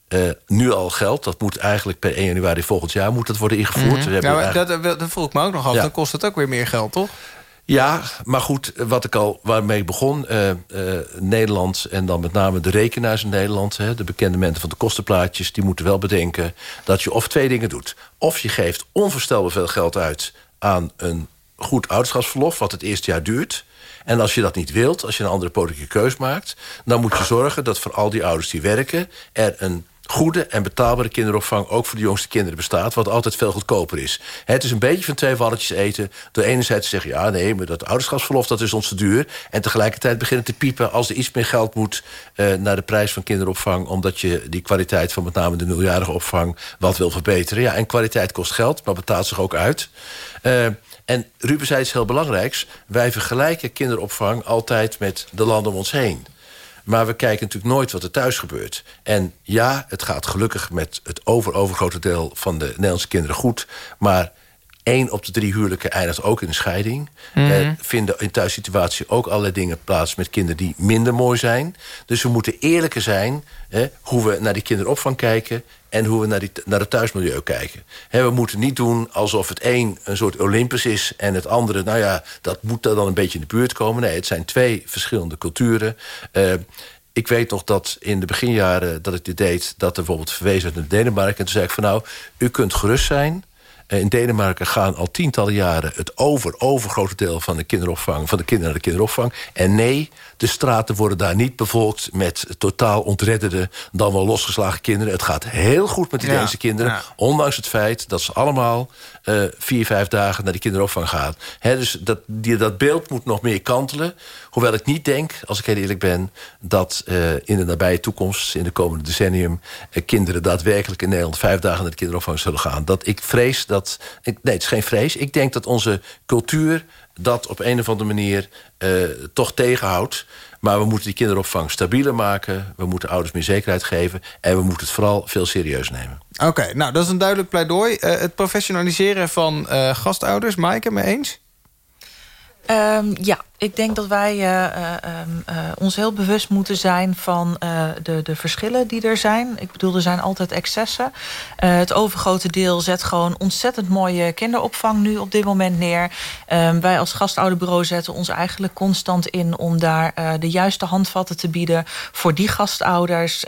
Uh, nu al geldt. Dat moet eigenlijk per 1 januari volgend jaar moet dat worden ingevoerd. Mm -hmm. nou, eigenlijk... dat, dat vroeg ik me ook nog af. Ja. Dan kost het ook weer meer geld, toch? Ja, maar goed, wat ik al, waarmee ik begon... Uh, uh, Nederland en dan met name de rekenaars in Nederland... Hè, de bekende mensen van de kostenplaatjes... die moeten wel bedenken dat je of twee dingen doet. Of je geeft onvoorstelbaar veel geld uit aan een goed ouderschapsverlof... wat het eerste jaar duurt... En als je dat niet wilt, als je een andere politieke keus maakt... dan moet je zorgen dat voor al die ouders die werken... er een goede en betaalbare kinderopvang ook voor de jongste kinderen bestaat... wat altijd veel goedkoper is. Het is een beetje van twee walletjes eten. Door enerzijds te zeggen, ja, nee, maar dat ouderschapsverlof dat is ons te duur. En tegelijkertijd beginnen te piepen als er iets meer geld moet... Uh, naar de prijs van kinderopvang... omdat je die kwaliteit van met name de nuljarige opvang wat wil verbeteren. Ja, en kwaliteit kost geld, maar betaalt zich ook uit. Uh, en Ruben zei iets heel belangrijks. Wij vergelijken kinderopvang altijd met de landen om ons heen. Maar we kijken natuurlijk nooit wat er thuis gebeurt. En ja, het gaat gelukkig met het over-overgrote deel van de Nederlandse kinderen goed. Maar één op de drie huwelijken eindigt ook in een scheiding. Mm eh, vinden in thuissituatie ook allerlei dingen plaats... met kinderen die minder mooi zijn. Dus we moeten eerlijker zijn hoe we naar die kinderopvang kijken... en hoe we naar, die, naar het thuismilieu kijken. He, we moeten niet doen alsof het een een soort Olympus is... en het andere, nou ja, dat moet dan een beetje in de buurt komen. Nee, het zijn twee verschillende culturen... Uh, ik weet nog dat in de beginjaren dat ik dit deed... dat er bijvoorbeeld verwezen werd naar Denemarken. En toen zei ik van nou, u kunt gerust zijn... In Denemarken gaan al tientallen jaren het over, overgrote deel van de kinderopvang, van de kinderen naar de kinderopvang. En nee, de straten worden daar niet bevolkt met totaal ontredderde, dan wel losgeslagen kinderen. Het gaat heel goed met die ja, Deense kinderen, ja. ondanks het feit dat ze allemaal uh, vier, vijf dagen naar de kinderopvang gaan. He, dus dat, die, dat beeld moet nog meer kantelen. Hoewel ik niet denk, als ik heel eerlijk ben... dat uh, in de nabije toekomst, in de komende decennium... Uh, kinderen daadwerkelijk in Nederland vijf dagen naar de kinderopvang zullen gaan. Dat ik vrees dat... Ik, nee, het is geen vrees. Ik denk dat onze cultuur dat op een of andere manier uh, toch tegenhoudt. Maar we moeten die kinderopvang stabieler maken. We moeten ouders meer zekerheid geven. En we moeten het vooral veel serieus nemen. Oké, nou dat is een duidelijk pleidooi. Uh, het professionaliseren van uh, gastouders, Maaike, mee eens? Um, ja, ik denk dat wij uh, uh, uh, ons heel bewust moeten zijn van de, de verschillen die er zijn. Ik bedoel, er zijn altijd excessen. het overgrote deel zet gewoon ontzettend mooie kinderopvang nu op dit moment neer. Ehm, wij als gastouderbureau zetten ons eigenlijk constant in... om daar de juiste handvatten te bieden voor die gastouders...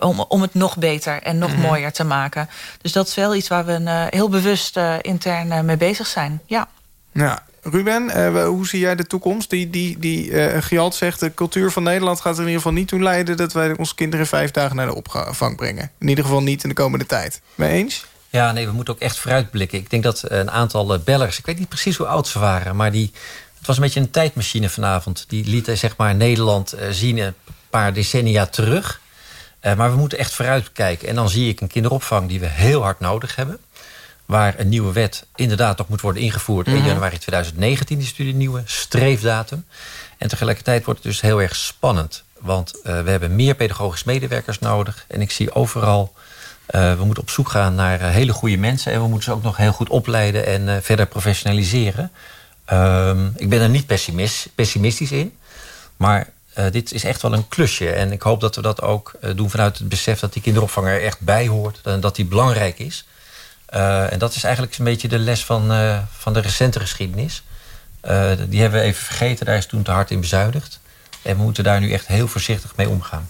om, om het nog beter en nog mm -hmm. mooier te maken. Dus dat is wel iets waar we een, heel bewust intern mee bezig zijn. Ja. Ja, Ruben, uh, hoe zie jij de toekomst? Die, die, die Gjalt zegt, de cultuur van Nederland gaat er in ieder geval niet toe leiden... dat wij onze kinderen vijf dagen naar de opvang brengen. In ieder geval niet in de komende tijd. Mee eens? Ja, nee, we moeten ook echt vooruitblikken. Ik denk dat een aantal bellers, ik weet niet precies hoe oud ze waren... maar die, het was een beetje een tijdmachine vanavond. Die lieten zeg maar, Nederland zien een paar decennia terug... Maar we moeten echt vooruitkijken. En dan zie ik een kinderopvang die we heel hard nodig hebben waar een nieuwe wet inderdaad nog moet worden ingevoerd... Mm -hmm. 1 januari 2019 is natuurlijk een nieuwe streefdatum. En tegelijkertijd wordt het dus heel erg spannend. Want uh, we hebben meer pedagogisch medewerkers nodig. En ik zie overal... Uh, we moeten op zoek gaan naar uh, hele goede mensen... en we moeten ze ook nog heel goed opleiden en verder professionaliseren. Um, ik ben er niet pessimist, pessimistisch in. Maar dit is echt wel een klusje. En ik hoop dat we dat ook doen vanuit het besef... dat die kinderopvang er echt bij hoort. En dat die belangrijk is... Uh, en dat is eigenlijk een beetje de les van, uh, van de recente geschiedenis. Uh, die hebben we even vergeten, daar is toen te hard in bezuinigd. En we moeten daar nu echt heel voorzichtig mee omgaan.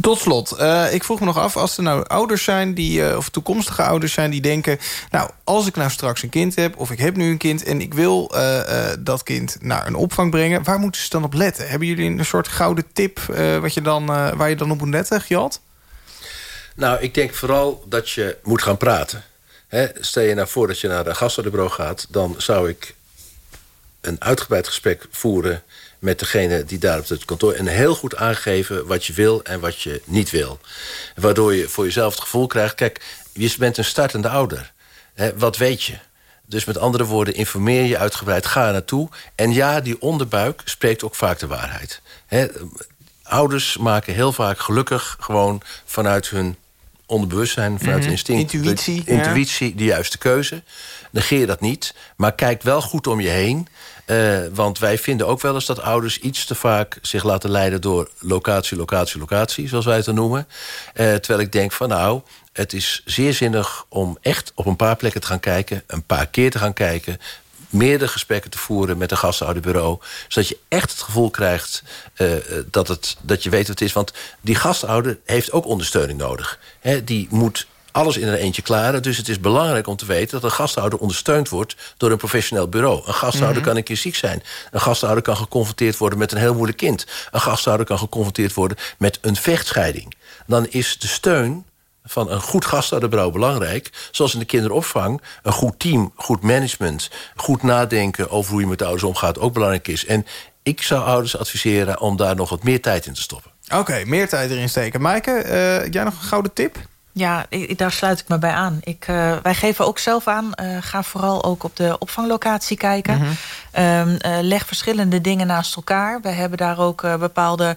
Tot slot, ik vroeg me nog af, als er nou ouders zijn... Die, of toekomstige ouders zijn die denken... nou, als ik nou straks een kind heb, of ik heb nu een kind... en ik wil dat kind naar een opvang brengen... waar moeten ze dan op letten? Hebben jullie een soort gouden tip wat je dan, waar je dan op moet letten, Gjalt? Nou, ik denk vooral dat je moet gaan praten. Stel je nou voor dat je naar een gastouderbureau gaat... dan zou ik een uitgebreid gesprek voeren met degene die daar op het kantoor... en heel goed aangeven wat je wil en wat je niet wil. Waardoor je voor jezelf het gevoel krijgt... kijk, je bent een startende ouder. Wat weet je? Dus met andere woorden, informeer je uitgebreid, ga er naartoe. En ja, die onderbuik spreekt ook vaak de waarheid. He, ouders maken heel vaak gelukkig gewoon vanuit hun onderbewustzijn, vanuit -hmm. instinct. Intuïtie. De, intuïtie, de juiste keuze. Negeer dat niet, maar kijk wel goed om je heen. Uh, want wij vinden ook wel eens dat ouders iets te vaak zich laten leiden... door locatie, locatie, locatie, zoals wij het dan noemen. Uh, terwijl ik denk van nou, het is zeer zinnig om echt op een paar plekken te gaan kijken... een paar keer te gaan kijken meerdere gesprekken te voeren met een gastouderbureau. Zodat je echt het gevoel krijgt uh, dat, het, dat je weet wat het is. Want die gastouder heeft ook ondersteuning nodig. He, die moet alles in een eentje klaren. Dus het is belangrijk om te weten dat een gasthouder ondersteund wordt... door een professioneel bureau. Een gasthouder mm -hmm. kan een keer ziek zijn. Een gasthouder kan geconfronteerd worden met een heel moeilijk kind. Een gasthouder kan geconfronteerd worden met een vechtscheiding. Dan is de steun van een goed gastouderbureau belangrijk. Zoals in de kinderopvang een goed team, goed management... goed nadenken over hoe je met de ouders omgaat ook belangrijk is. En ik zou ouders adviseren om daar nog wat meer tijd in te stoppen. Oké, okay, meer tijd erin steken. Maaike, uh, jij nog een gouden tip? Ja, ik, daar sluit ik me bij aan. Ik, uh, wij geven ook zelf aan, uh, ga vooral ook op de opvanglocatie kijken. Mm -hmm. Um, uh, leg verschillende dingen naast elkaar. We hebben daar ook bepaalde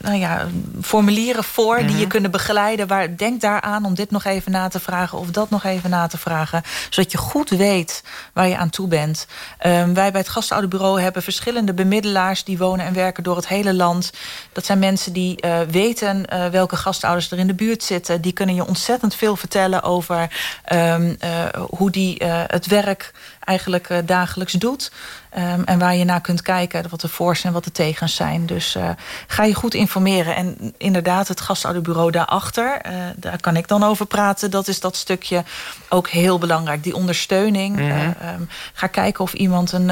nou ja, formulieren voor... Mm -hmm. die je kunnen begeleiden. Waar, denk daaraan om dit nog even na te vragen... of dat nog even na te vragen. Zodat je goed weet waar je aan toe bent. Um, wij bij het gastouderbureau hebben verschillende bemiddelaars... die wonen en werken door het hele land. Dat zijn mensen die weten welke gastouders er in de buurt zitten die kunnen je ontzettend veel vertellen over um, uh, hoe die het werk eigenlijk uh, dagelijks doet. Um, en waar je naar kunt kijken, wat de voor's en wat de tegens zijn. Dus uh, ga je goed informeren. En inderdaad, het gastouderbureau daarachter, uh, daar kan ik dan over praten. Dat is dat stukje ook heel belangrijk. Die ondersteuning. Mm -hmm. um, ga kijken of iemand, een,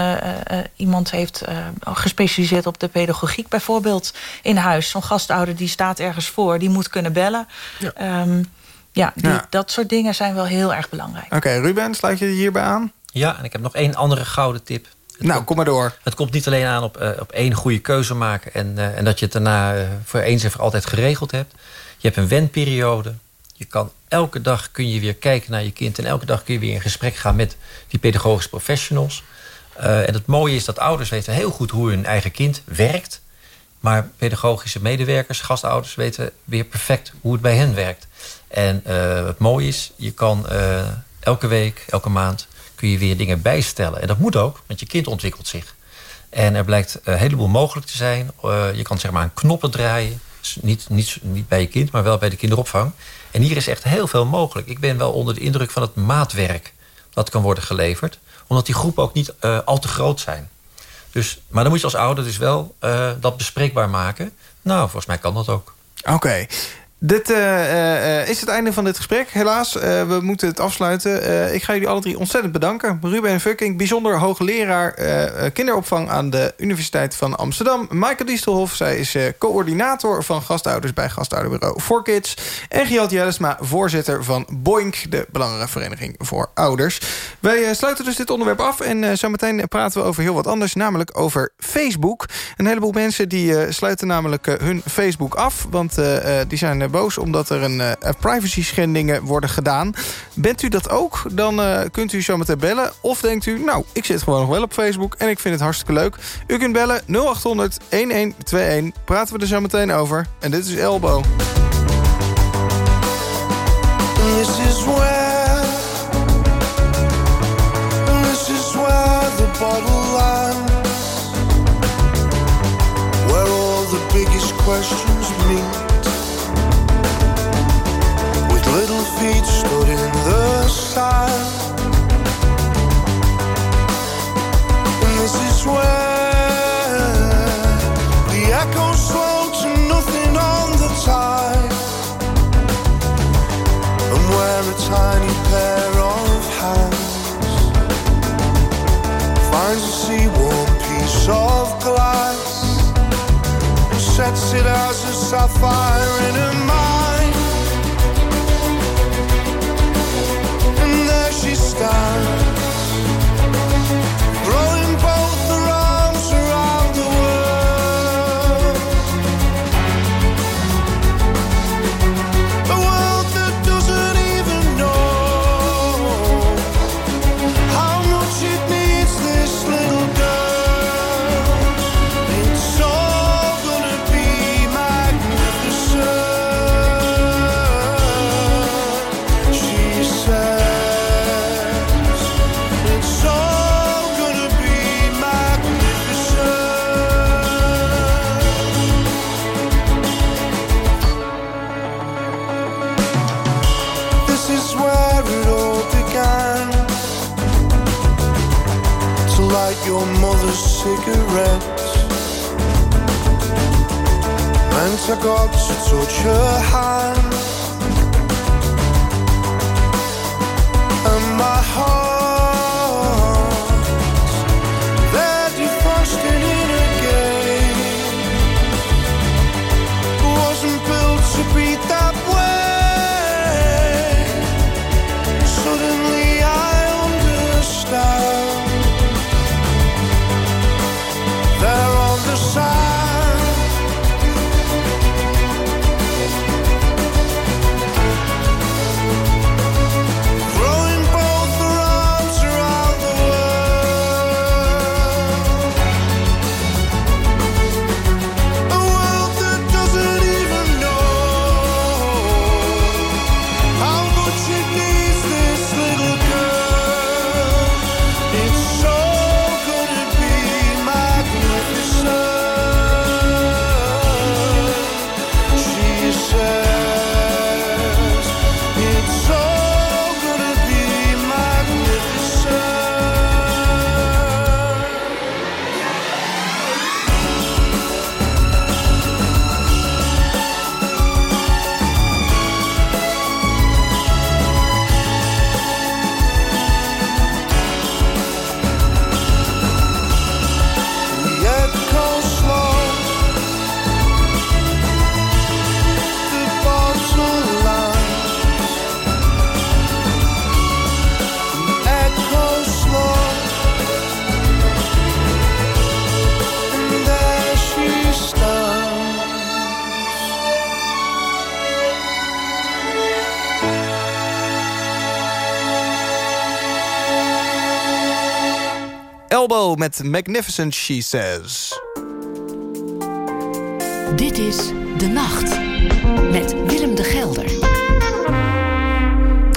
iemand heeft gespecialiseerd op de pedagogiek bijvoorbeeld in huis. Zo'n gastouder die staat ergens voor, die moet kunnen bellen. Ja. Um, ja, die, ja, dat soort dingen zijn wel heel erg belangrijk. Oké, okay, Ruben, sluit je hierbij aan? Ja, en ik heb nog één andere gouden tip. Het nou, komt, kom maar door. Het komt niet alleen aan op, uh, op één goede keuze maken... en, uh, en dat je het daarna uh, voor eens en voor altijd geregeld hebt. Je hebt een wenperiode. Je kan elke dag kun je weer kijken naar je kind... en elke dag kun je weer in gesprek gaan met die pedagogische professionals. en het mooie is dat ouders weten heel goed hoe hun eigen kind werkt. Maar pedagogische medewerkers, gastouders weten weer perfect hoe het bij hen werkt. En het mooie is, je kan elke week, elke maand kun je weer dingen bijstellen. En dat moet ook, want je kind ontwikkelt zich. En er blijkt een heleboel mogelijk te zijn. je kan zeg maar aan knoppen draaien. Niet, niet, niet bij je kind, maar wel bij de kinderopvang. En hier is echt heel veel mogelijk. Ik ben wel onder de indruk van het maatwerk dat kan worden geleverd. Omdat die groepen ook niet uh, al te groot zijn. Dus, maar dan moet je als ouder dus wel dat bespreekbaar maken. Nou, volgens mij kan dat ook. Oké. Dit uh, uh, is het einde van dit gesprek. Helaas, we moeten het afsluiten. ik ga jullie alle drie ontzettend bedanken. Ruben Fucking, bijzonder hoogleraar kinderopvang... aan de Universiteit van Amsterdam. Michael Diestelhof, zij is coördinator van gastouders... bij gastouderbureau 4Kids. En Giat Jellesma, voorzitter van BOINK... de Belangenvereniging voor Ouders. Wij sluiten dus dit onderwerp af... en zometeen praten we over heel wat anders... namelijk over Facebook. Een heleboel mensen die sluiten namelijk hun Facebook af... want die zijn boos omdat er een uh, privacy schendingen worden gedaan. Bent u dat ook? Dan uh, kunt u zo meteen bellen. Of denkt u, nou, ik zit gewoon nog wel op Facebook en ik vind het hartstikke leuk. U kunt bellen 0800 1121. Praten we er zo meteen over. En dit is Elbow. This is where This is where the Where all the biggest questions feet stood in the sun. And this is where the echoes slow to nothing on the tide. And where a tiny pair of hands finds a sea-warm piece of glass and sets it as a sapphire in a mind. she stands cigarettes. Meant I got to touch her hand And my heart Met Magnificent She Says. Dit is De Nacht met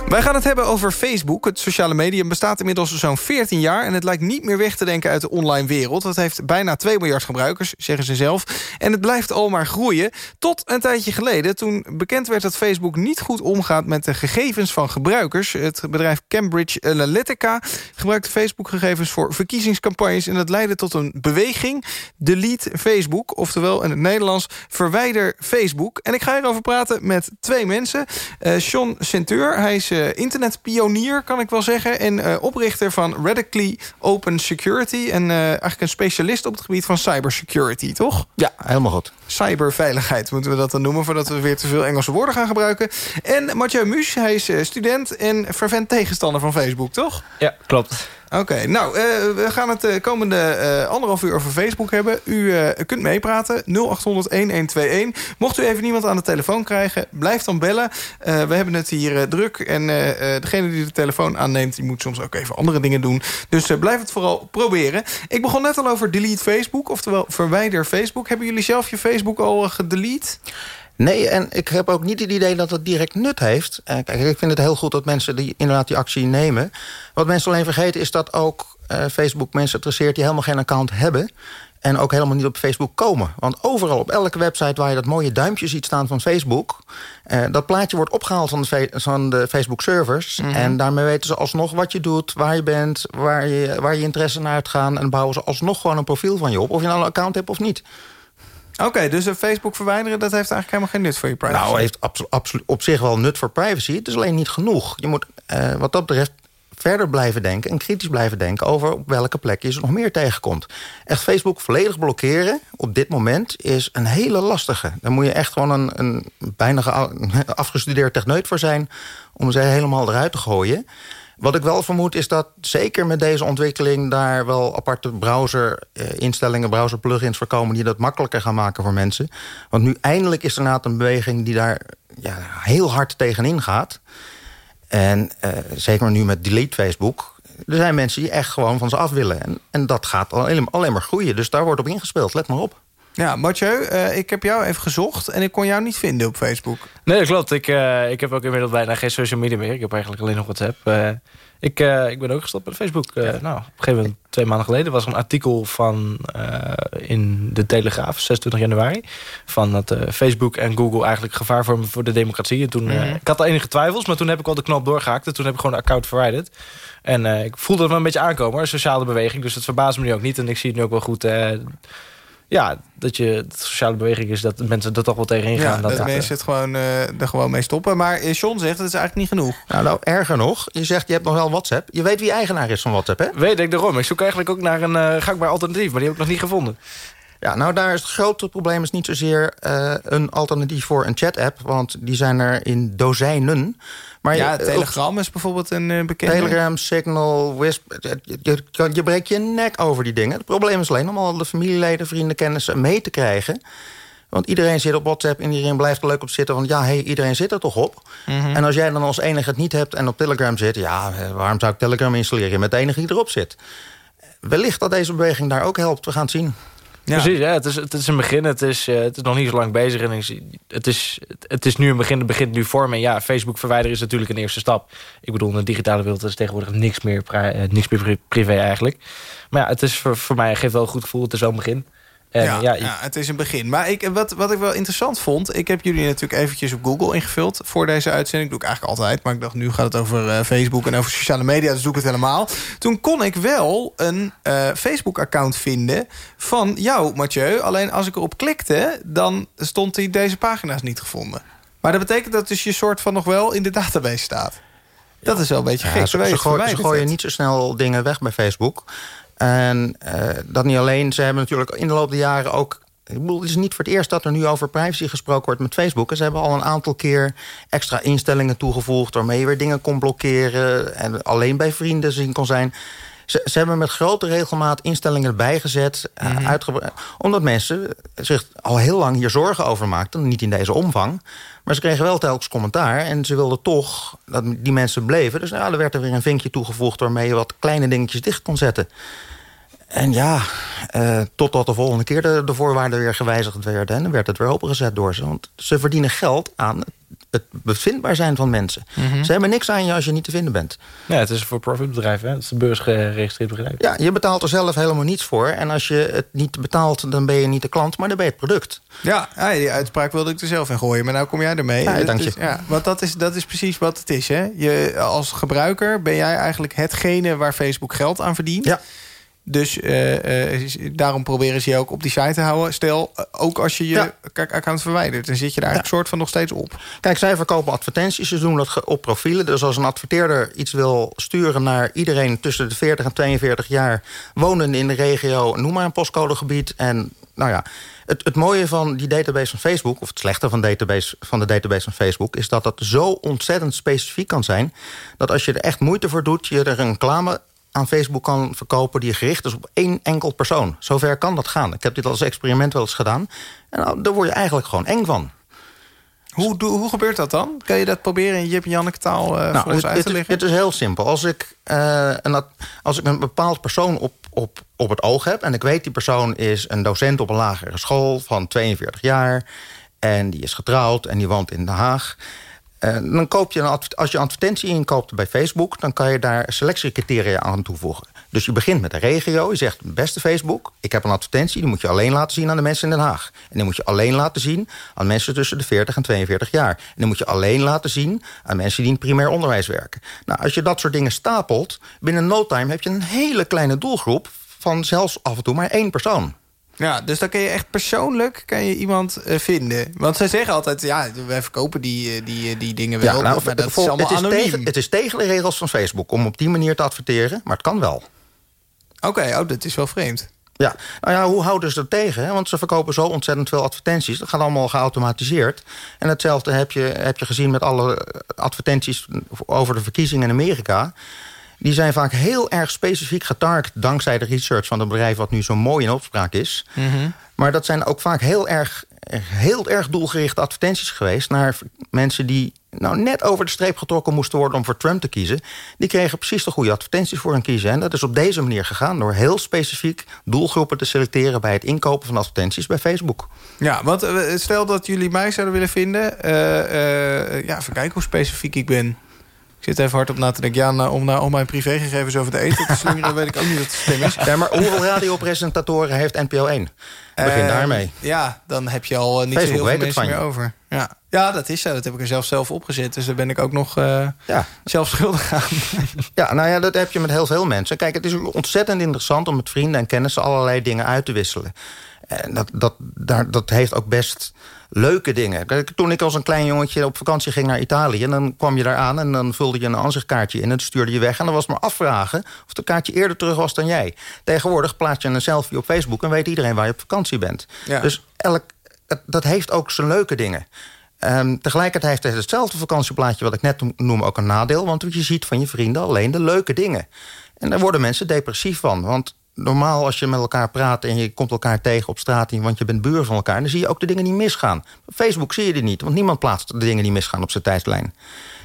Wij gaan het hebben over Facebook. Het sociale medium bestaat inmiddels zo'n 14 jaar... en het lijkt niet meer weg te denken uit de online wereld. Het heeft bijna 2 miljard gebruikers, zeggen ze zelf. En het blijft al maar groeien. Tot een tijdje geleden, toen bekend werd dat Facebook... niet goed omgaat met de gegevens van gebruikers. Het bedrijf Cambridge Analytica gebruikte Facebook-gegevens... voor verkiezingscampagnes en dat leidde tot een beweging. Delete Facebook, oftewel in het Nederlands... verwijder Facebook. En ik ga hierover praten met twee mensen. Uh, Sean Centeur, hij is... Uh, internetpionier, kan ik wel zeggen. En uh, oprichter van Radically Open Security. En uh, eigenlijk een specialist op het gebied van cybersecurity, toch? Ja, helemaal goed. Cyberveiligheid moeten we dat dan noemen... voordat we weer te veel Engelse woorden gaan gebruiken. En Mathieu Muus, hij is student en fervent tegenstander van Facebook, toch? Ja, klopt. Oké, nou, uh, we gaan het de komende uh, anderhalf uur over Facebook hebben. U kunt meepraten, 0800-1121. Mocht u even niemand aan de telefoon krijgen, blijf dan bellen. we hebben het hier druk en degene die de telefoon aanneemt... die moet soms ook even andere dingen doen. Dus blijf het vooral proberen. Ik begon net al over delete Facebook, oftewel verwijder Facebook. Hebben jullie zelf je Facebook al gedelete? Nee, en ik heb ook niet het idee dat het direct nut heeft. Uh, kijk, ik vind het heel goed dat mensen die, inderdaad die actie nemen. Wat mensen alleen vergeten is dat ook uh, Facebook mensen interesseert... die helemaal geen account hebben en ook helemaal niet op Facebook komen. Want overal op elke website waar je dat mooie duimpje ziet staan van Facebook... Uh, dat plaatje wordt opgehaald van de, van de Facebook-servers. Mm -hmm. En daarmee weten ze alsnog wat je doet, waar je bent... waar je, waar je interesse naar uitgaan... en bouwen ze alsnog gewoon een profiel van je op. Of je nou een account hebt of niet. Oké, okay, dus Facebook verwijderen, dat heeft eigenlijk helemaal geen nut voor je privacy? Nou, heeft absoluut op zich wel nut voor privacy. Het is alleen niet genoeg. Je moet uh, wat dat betreft verder blijven denken en kritisch blijven denken... over op welke plek je ze nog meer tegenkomt. Echt Facebook volledig blokkeren op dit moment is een hele lastige. Daar moet je echt gewoon een, een bijna afgestudeerd techneut voor zijn... om ze helemaal eruit te gooien. Wat ik wel vermoed is dat zeker met deze ontwikkeling... daar wel aparte browser-instellingen, browser-plugins voor komen... die dat makkelijker gaan maken voor mensen. Want nu eindelijk is er inderdaad een beweging die daar ja, heel hard tegenin gaat. En uh, zeker nu met Delete Facebook... er zijn mensen die echt gewoon van ze af willen. En, en dat gaat alleen, alleen maar groeien. Dus daar wordt op ingespeeld, let maar op. Ja, Mathieu, uh, ik heb jou even gezocht en ik kon jou niet vinden op Facebook. Nee, dat klopt. Ik, uh, ik heb ook inmiddels bijna geen social media meer. Ik heb eigenlijk alleen nog WhatsApp. Uh, ik, ik ben ook gestopt met Facebook. Ja. Nou, op een gegeven moment, twee maanden geleden... was er een artikel van in de Telegraaf, 26 januari... van dat Facebook en Google eigenlijk gevaar vormen voor de democratie. En toen, mm -hmm. ik had al enige twijfels, maar toen heb ik al de knop doorgehaakt. En toen heb ik gewoon de account verwijderd. En ik voelde het wel een beetje aankomen, een sociale beweging. Dus dat verbaast me nu ook niet. En ik zie het nu ook wel goed ja, dat je de sociale beweging is dat mensen er toch wel tegenin gaan. Ja, dat, dat mensen het gewoon, uh, er gewoon mee stoppen. Maar John zegt, dat is eigenlijk niet genoeg. Nou, nou, erger nog. Je zegt, je hebt nog wel WhatsApp. Je weet wie eigenaar is van WhatsApp, hè? Weet ik daarom. Ik zoek eigenlijk ook naar een uh, gangbaar alternatief. Maar die heb ik nog niet gevonden. Ja, nou daar is het grote probleem is niet zozeer uh, een alternatief voor een chat-app. Want die zijn er in dozijnen. Maar ja, Telegram is bijvoorbeeld een uh, bekende. Telegram, Signal, Wisp. Je, je, je breekt je nek over die dingen. Het probleem is alleen om al de familieleden, vrienden, kennissen mee te krijgen. Want iedereen zit op WhatsApp en iedereen blijft er leuk op zitten. Want ja, hey, iedereen zit er toch op? Mm -hmm. En als jij dan als enige het niet hebt en op Telegram zit... ja, waarom zou ik Telegram installeren met de enige die erop zit? Wellicht dat deze beweging daar ook helpt. We gaan het zien. Ja. Precies, ja, het, is, het is een begin. Het is, uh, het is nog niet zo lang bezig. En het, is, het is nu een begin. Het begint nu vormen. En ja, Facebook verwijderen is natuurlijk een eerste stap. Ik bedoel, in de digitale wereld is tegenwoordig niks meer, meer privé eigenlijk. Maar ja, het is voor, voor mij geeft wel een goed gevoel. Het is wel een begin. En, ja, ja, ja, het is een begin. Maar ik, wat, wat ik wel interessant vond... ik heb jullie natuurlijk eventjes op Google ingevuld... voor deze uitzending. Dat doe ik eigenlijk altijd. Maar ik dacht, nu gaat het over uh, Facebook en over sociale media. Dus doe ik het helemaal. Toen kon ik wel een uh, Facebook-account vinden van jou, Mathieu. Alleen als ik erop klikte... dan stond die deze pagina's niet gevonden. Maar dat betekent dat dus je soort van nog wel in de database staat. Dat is wel een beetje gek. Ze, ze, gooien, ze gooien niet zo snel dingen weg bij Facebook... En uh, dat niet alleen. Ze hebben natuurlijk in de loop der jaren ook... Ik bedoel, het is niet voor het eerst dat er nu over privacy gesproken wordt met Facebook. En ze hebben al een aantal keer extra instellingen toegevoegd... waarmee je weer dingen kon blokkeren en alleen bij vrienden zien kon zijn. Ze, ze hebben met grote regelmaat instellingen erbij gezet. Mm -hmm. omdat mensen zich al heel lang hier zorgen over maakten. Niet in deze omvang. Maar ze kregen wel telkens commentaar. En ze wilden toch dat die mensen bleven. Dus nou, er werd er weer een vinkje toegevoegd... waarmee je wat kleine dingetjes dicht kon zetten. En ja, uh, totdat de volgende keer de, de voorwaarden weer gewijzigd werden... en dan werd het weer opengezet door ze. Want ze verdienen geld aan het bevindbaar zijn van mensen. Mhm. Ze hebben niks aan je als je niet te vinden bent. Ja, het is een for-profit bedrijf, hè? Het is een beursgeregistreerd bedrijf. Ja, je betaalt er zelf helemaal niets voor. En als je het niet betaalt, dan ben je niet de klant, maar dan ben je het product. Ja, die uitspraak wilde ik er zelf in gooien. Maar nou kom jij ermee. Ja, dank je. is- ja, want dat is, dat is precies wat het is. Hè? Je, als gebruiker ben jij eigenlijk hetgene waar Facebook geld aan verdient. Ja. Dus eh, eh, daarom proberen ze je ook op die site te houden. Stel, eh, ook als je je Ja. account verwijdert... dan zit je daar eigenlijk soort van nog steeds op. Kijk, zij verkopen advertenties, ze doen dat op profielen. Dus als een adverteerder iets wil sturen naar iedereen... tussen de 40 en 42 jaar, wonen in de regio... noem maar een postcodegebied. En nou ja, het, het mooie van die database van Facebook... of het slechte van, database, van de database van Facebook... is dat dat zo ontzettend specifiek kan zijn... dat als je er echt moeite voor doet... je er een reclame aan Facebook kan verkopen... die gericht is op één enkel persoon. Zover kan dat gaan. Ik heb dit als experiment wel eens gedaan. En nou, daar word je eigenlijk gewoon eng van. Hoe, hoe gebeurt dat dan? Kan je dat proberen in Jip en Janneke taal eh voor ons het, uit het te is- leggen? het is heel simpel. Als ik, eh, een, als ik een bepaald persoon op, op, op het oog heb... en ik weet die persoon is een docent op een lagere school van 42 jaar... en die is getrouwd en die woont in Den Haag... eh, dan koop je een als je advertentie inkoopt bij Facebook... dan kan je daar selectiecriteria aan toevoegen. Dus je begint met een regio. Je zegt, beste Facebook, ik heb een advertentie... die moet je alleen laten zien aan de mensen in Den Haag. En die moet je alleen laten zien aan mensen tussen de 40 en 42 jaar. En die moet je alleen laten zien aan mensen die in het primair onderwijs werken. Nou, als je dat soort dingen stapelt... binnen no time heb je een hele kleine doelgroep... van zelfs af en toe maar één persoon. Ja, dus dan kun je echt persoonlijk kan je iemand eh, vinden. Want zij zeggen altijd, ja, wij verkopen die, eh, die, eh, die dingen wel. nou, maar dat is allemaal het, is anoniem. tegen, het is tegen de regels van Facebook om op die manier te adverteren... maar het kan wel. Oké, oh, dat is wel vreemd. Ja, nou ja, hoe houden ze dat tegen? hè? Want ze verkopen zo ontzettend veel advertenties. Dat gaat allemaal geautomatiseerd. En hetzelfde heb je, heb je gezien met alle advertenties over de verkiezingen in Amerika. Die zijn vaak heel erg specifiek getarget... dankzij de research van het bedrijf wat nu zo mooi in opspraak is. Maar dat zijn ook vaak heel erg, heel erg doelgerichte advertenties geweest... naar mensen die nou net over de streep getrokken moesten worden... om voor Trump te kiezen. Die kregen precies de goede advertenties voor hun kiezen. En dat is op deze manier gegaan... door heel specifiek doelgroepen te selecteren... bij het inkopen van advertenties bij Facebook. Ja, want eh, stel dat jullie mij zouden willen vinden. eh, ja, even kijken hoe specifiek ik ben. Zit even hard op na te denken. Ja, nou, om nou al mijn privégegevens over te eten te slingeren... weet ik ook niet dat het slim is. Ja, maar hoeveel radiopresentatoren heeft NPO 1? Begin daarmee. Ja, dan heb je al eh, niet Facebook zo heel veel mensen meer over. Ja. ja, dat is zo. Dat heb ik er zelf zelf opgezet. Dus daar ben ik ook nog Ja. zelf schuldig aan. Ja, nou ja, dat heb je met heel veel mensen. Kijk, het is ontzettend interessant om met vrienden en kennissen... allerlei dingen uit te wisselen. En dat, dat, daar, dat heeft ook best leuke dingen. Kijk, Toen ik als een klein jongetje op vakantie ging naar Italië... dan kwam je daar aan en dan vulde je een aanzichtkaartje in... en stuurde je weg en dan was het maar afvragen... of het kaartje eerder terug was dan jij. Tegenwoordig plaats je een selfie op Facebook... en weet iedereen waar je op vakantie bent. Ja. Dus elk, dat heeft ook zijn leuke dingen. Ehm, tegelijkertijd heeft hetzelfde vakantieplaatje wat ik net noem ook een nadeel... want je ziet van je vrienden alleen de leuke dingen. En daar worden mensen depressief van. Want normaal als je met elkaar praat en je komt elkaar tegen op straat... want je bent buur van elkaar, dan zie je ook de dingen die misgaan. Op Facebook zie je die niet, want niemand plaatst de dingen die misgaan op zijn tijdslijn.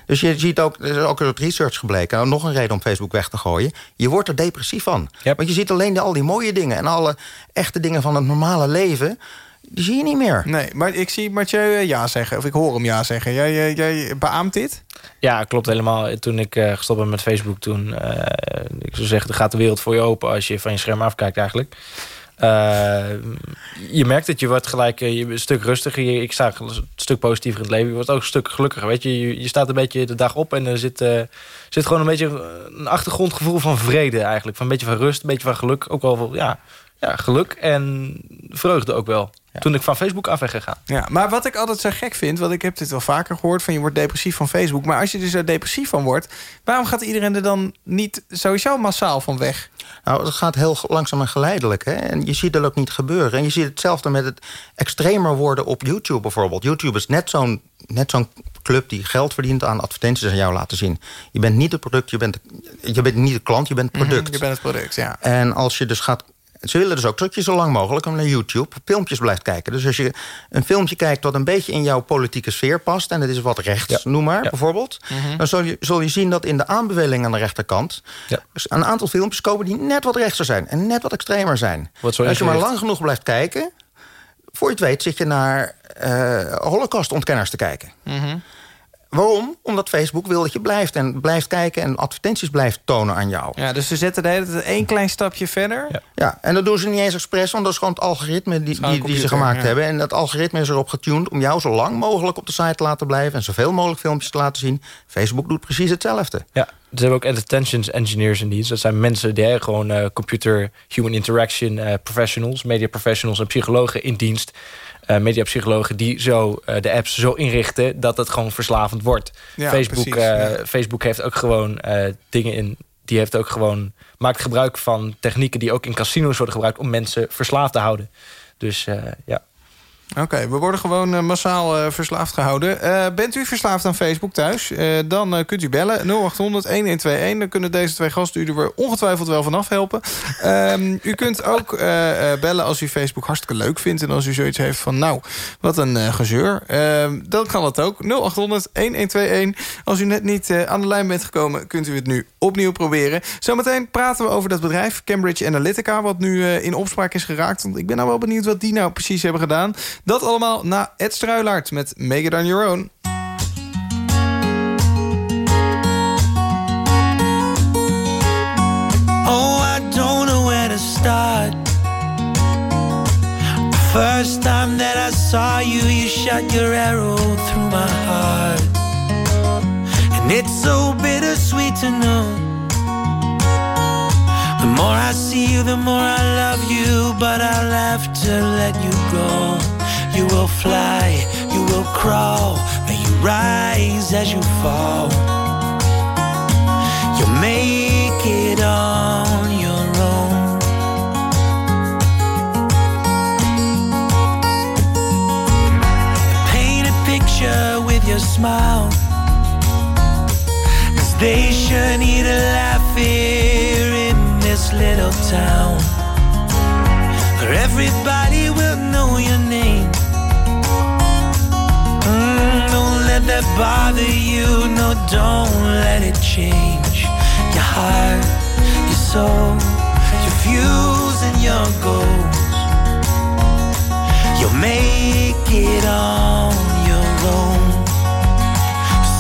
Dus je ziet ook, er is ook uit research gebleken... nou, nog een reden om Facebook weg te gooien. Je wordt er depressief van. Want je ziet alleen al die mooie dingen... en alle echte dingen van het normale leven... die zie je niet meer. Nee, maar ik zie Mathieu eh, ja zeggen. Of ik hoor hem ja zeggen. Jij, jij, jij beaamt dit? Ja, klopt helemaal. Toen ik eh, gestopt ben met Facebook, toen... eh, ik zou zeggen, er gaat de wereld voor je open als je van je scherm afkijkt eigenlijk. Eh, je merkt dat je wordt gelijk eh, je een stuk rustiger. Je, ik sta een stuk positiever in het leven. Je wordt ook een stuk gelukkiger. Weet je, je, je staat een beetje de dag op en er zit, eh, zit gewoon een beetje een achtergrondgevoel van vrede eigenlijk. Van een beetje van rust, een beetje van geluk. Ook wel van, ja, ja, geluk en vreugde ook wel. Toen ik van Facebook af ben gegaan. Ja, maar wat ik altijd zo gek vind... want ik heb dit wel vaker gehoord... van je wordt depressief van Facebook. Maar als je er zo depressief van wordt... waarom gaat iedereen er dan niet sowieso massaal van weg? Nou, het gaat heel langzaam en geleidelijk. Hè? En je ziet dat ook niet gebeuren. En je ziet hetzelfde met het extremer worden op YouTube bijvoorbeeld. YouTube is net zo'n net zo'n club die geld verdient aan advertenties aan jou laten zien. Je bent niet het product, je bent, je bent niet de klant, je bent het product. Mhm, je bent het product, ja. En als je dus gaat ze willen dus ook dat je zo lang mogelijk naar YouTube filmpjes blijft kijken. Dus als je een filmpje kijkt wat een beetje in jouw politieke sfeer past... en het is wat rechts, noem maar, bijvoorbeeld... Mhm. dan zul je, zul je zien dat in de aanbevelingen aan de rechterkant... dus een aantal filmpjes komen die net wat rechtser zijn... en net wat extremer zijn. Als je maar lang genoeg blijft kijken... voor je het weet zit je naar eh holocaustontkenners te kijken. Mhm. Waarom? Omdat Facebook wil dat je blijft en blijft kijken... en advertenties blijft tonen aan jou. Ja, dus ze zetten de hele tijd één klein stapje verder. Ja, en dat doen ze niet eens expres, want dat is gewoon het algoritme die, die, die ze gemaakt ja. hebben. En dat algoritme is erop getuned om jou zo lang mogelijk op de site te laten blijven... en zoveel mogelijk filmpjes te laten zien. Facebook doet precies hetzelfde. Ja, ze hebben ook attentions engineers in dienst. Dat zijn mensen die gewoon eh, computer, human interaction eh, professionals, media professionals en psychologen in dienst. Eh mediapsychologen die zo eh, de apps zo inrichten dat het gewoon verslavend wordt. Ja, Facebook, precies, eh, ja. Facebook heeft ook gewoon dingen in. Die heeft ook gewoon maakt gebruik van technieken die ook in casinos worden gebruikt om mensen verslaafd te houden. Dus ja. Oké, we worden gewoon eh, massaal eh, verslaafd gehouden. Eh, bent u verslaafd aan Facebook thuis? Dan kunt u bellen 0800 1121. Dan kunnen deze twee gasten u er ongetwijfeld wel vanaf helpen. Ehm, u kunt ook bellen als u Facebook hartstikke leuk vindt. En als u zoiets heeft van, nou, wat een gezeur. Ehm, dan kan dat ook. 0800 1121. Als u net niet aan de lijn bent gekomen, kunt u het nu opnieuw proberen. Zometeen praten we over dat bedrijf Cambridge Analytica... wat nu in opspraak is geraakt. Want ik ben nou wel benieuwd wat die nou precies hebben gedaan. Dat allemaal na Ed Struilaert met Make It On Your Own. Oh, I don't know where to start. First time that I saw you, you shot your arrow through my heart. And it's so bittersweet to know. The more I see you, the more I love you, but I'll have to let you go. You will fly, you will crawl, may you rise as you fall. You'll make it on your own. Paint a picture with your smile. They sure need a laugh here in this little town. Where everybody will know your name. Let that bother you. No, don't let it change your heart, your soul, your views, and your goals. You'll make it on your own.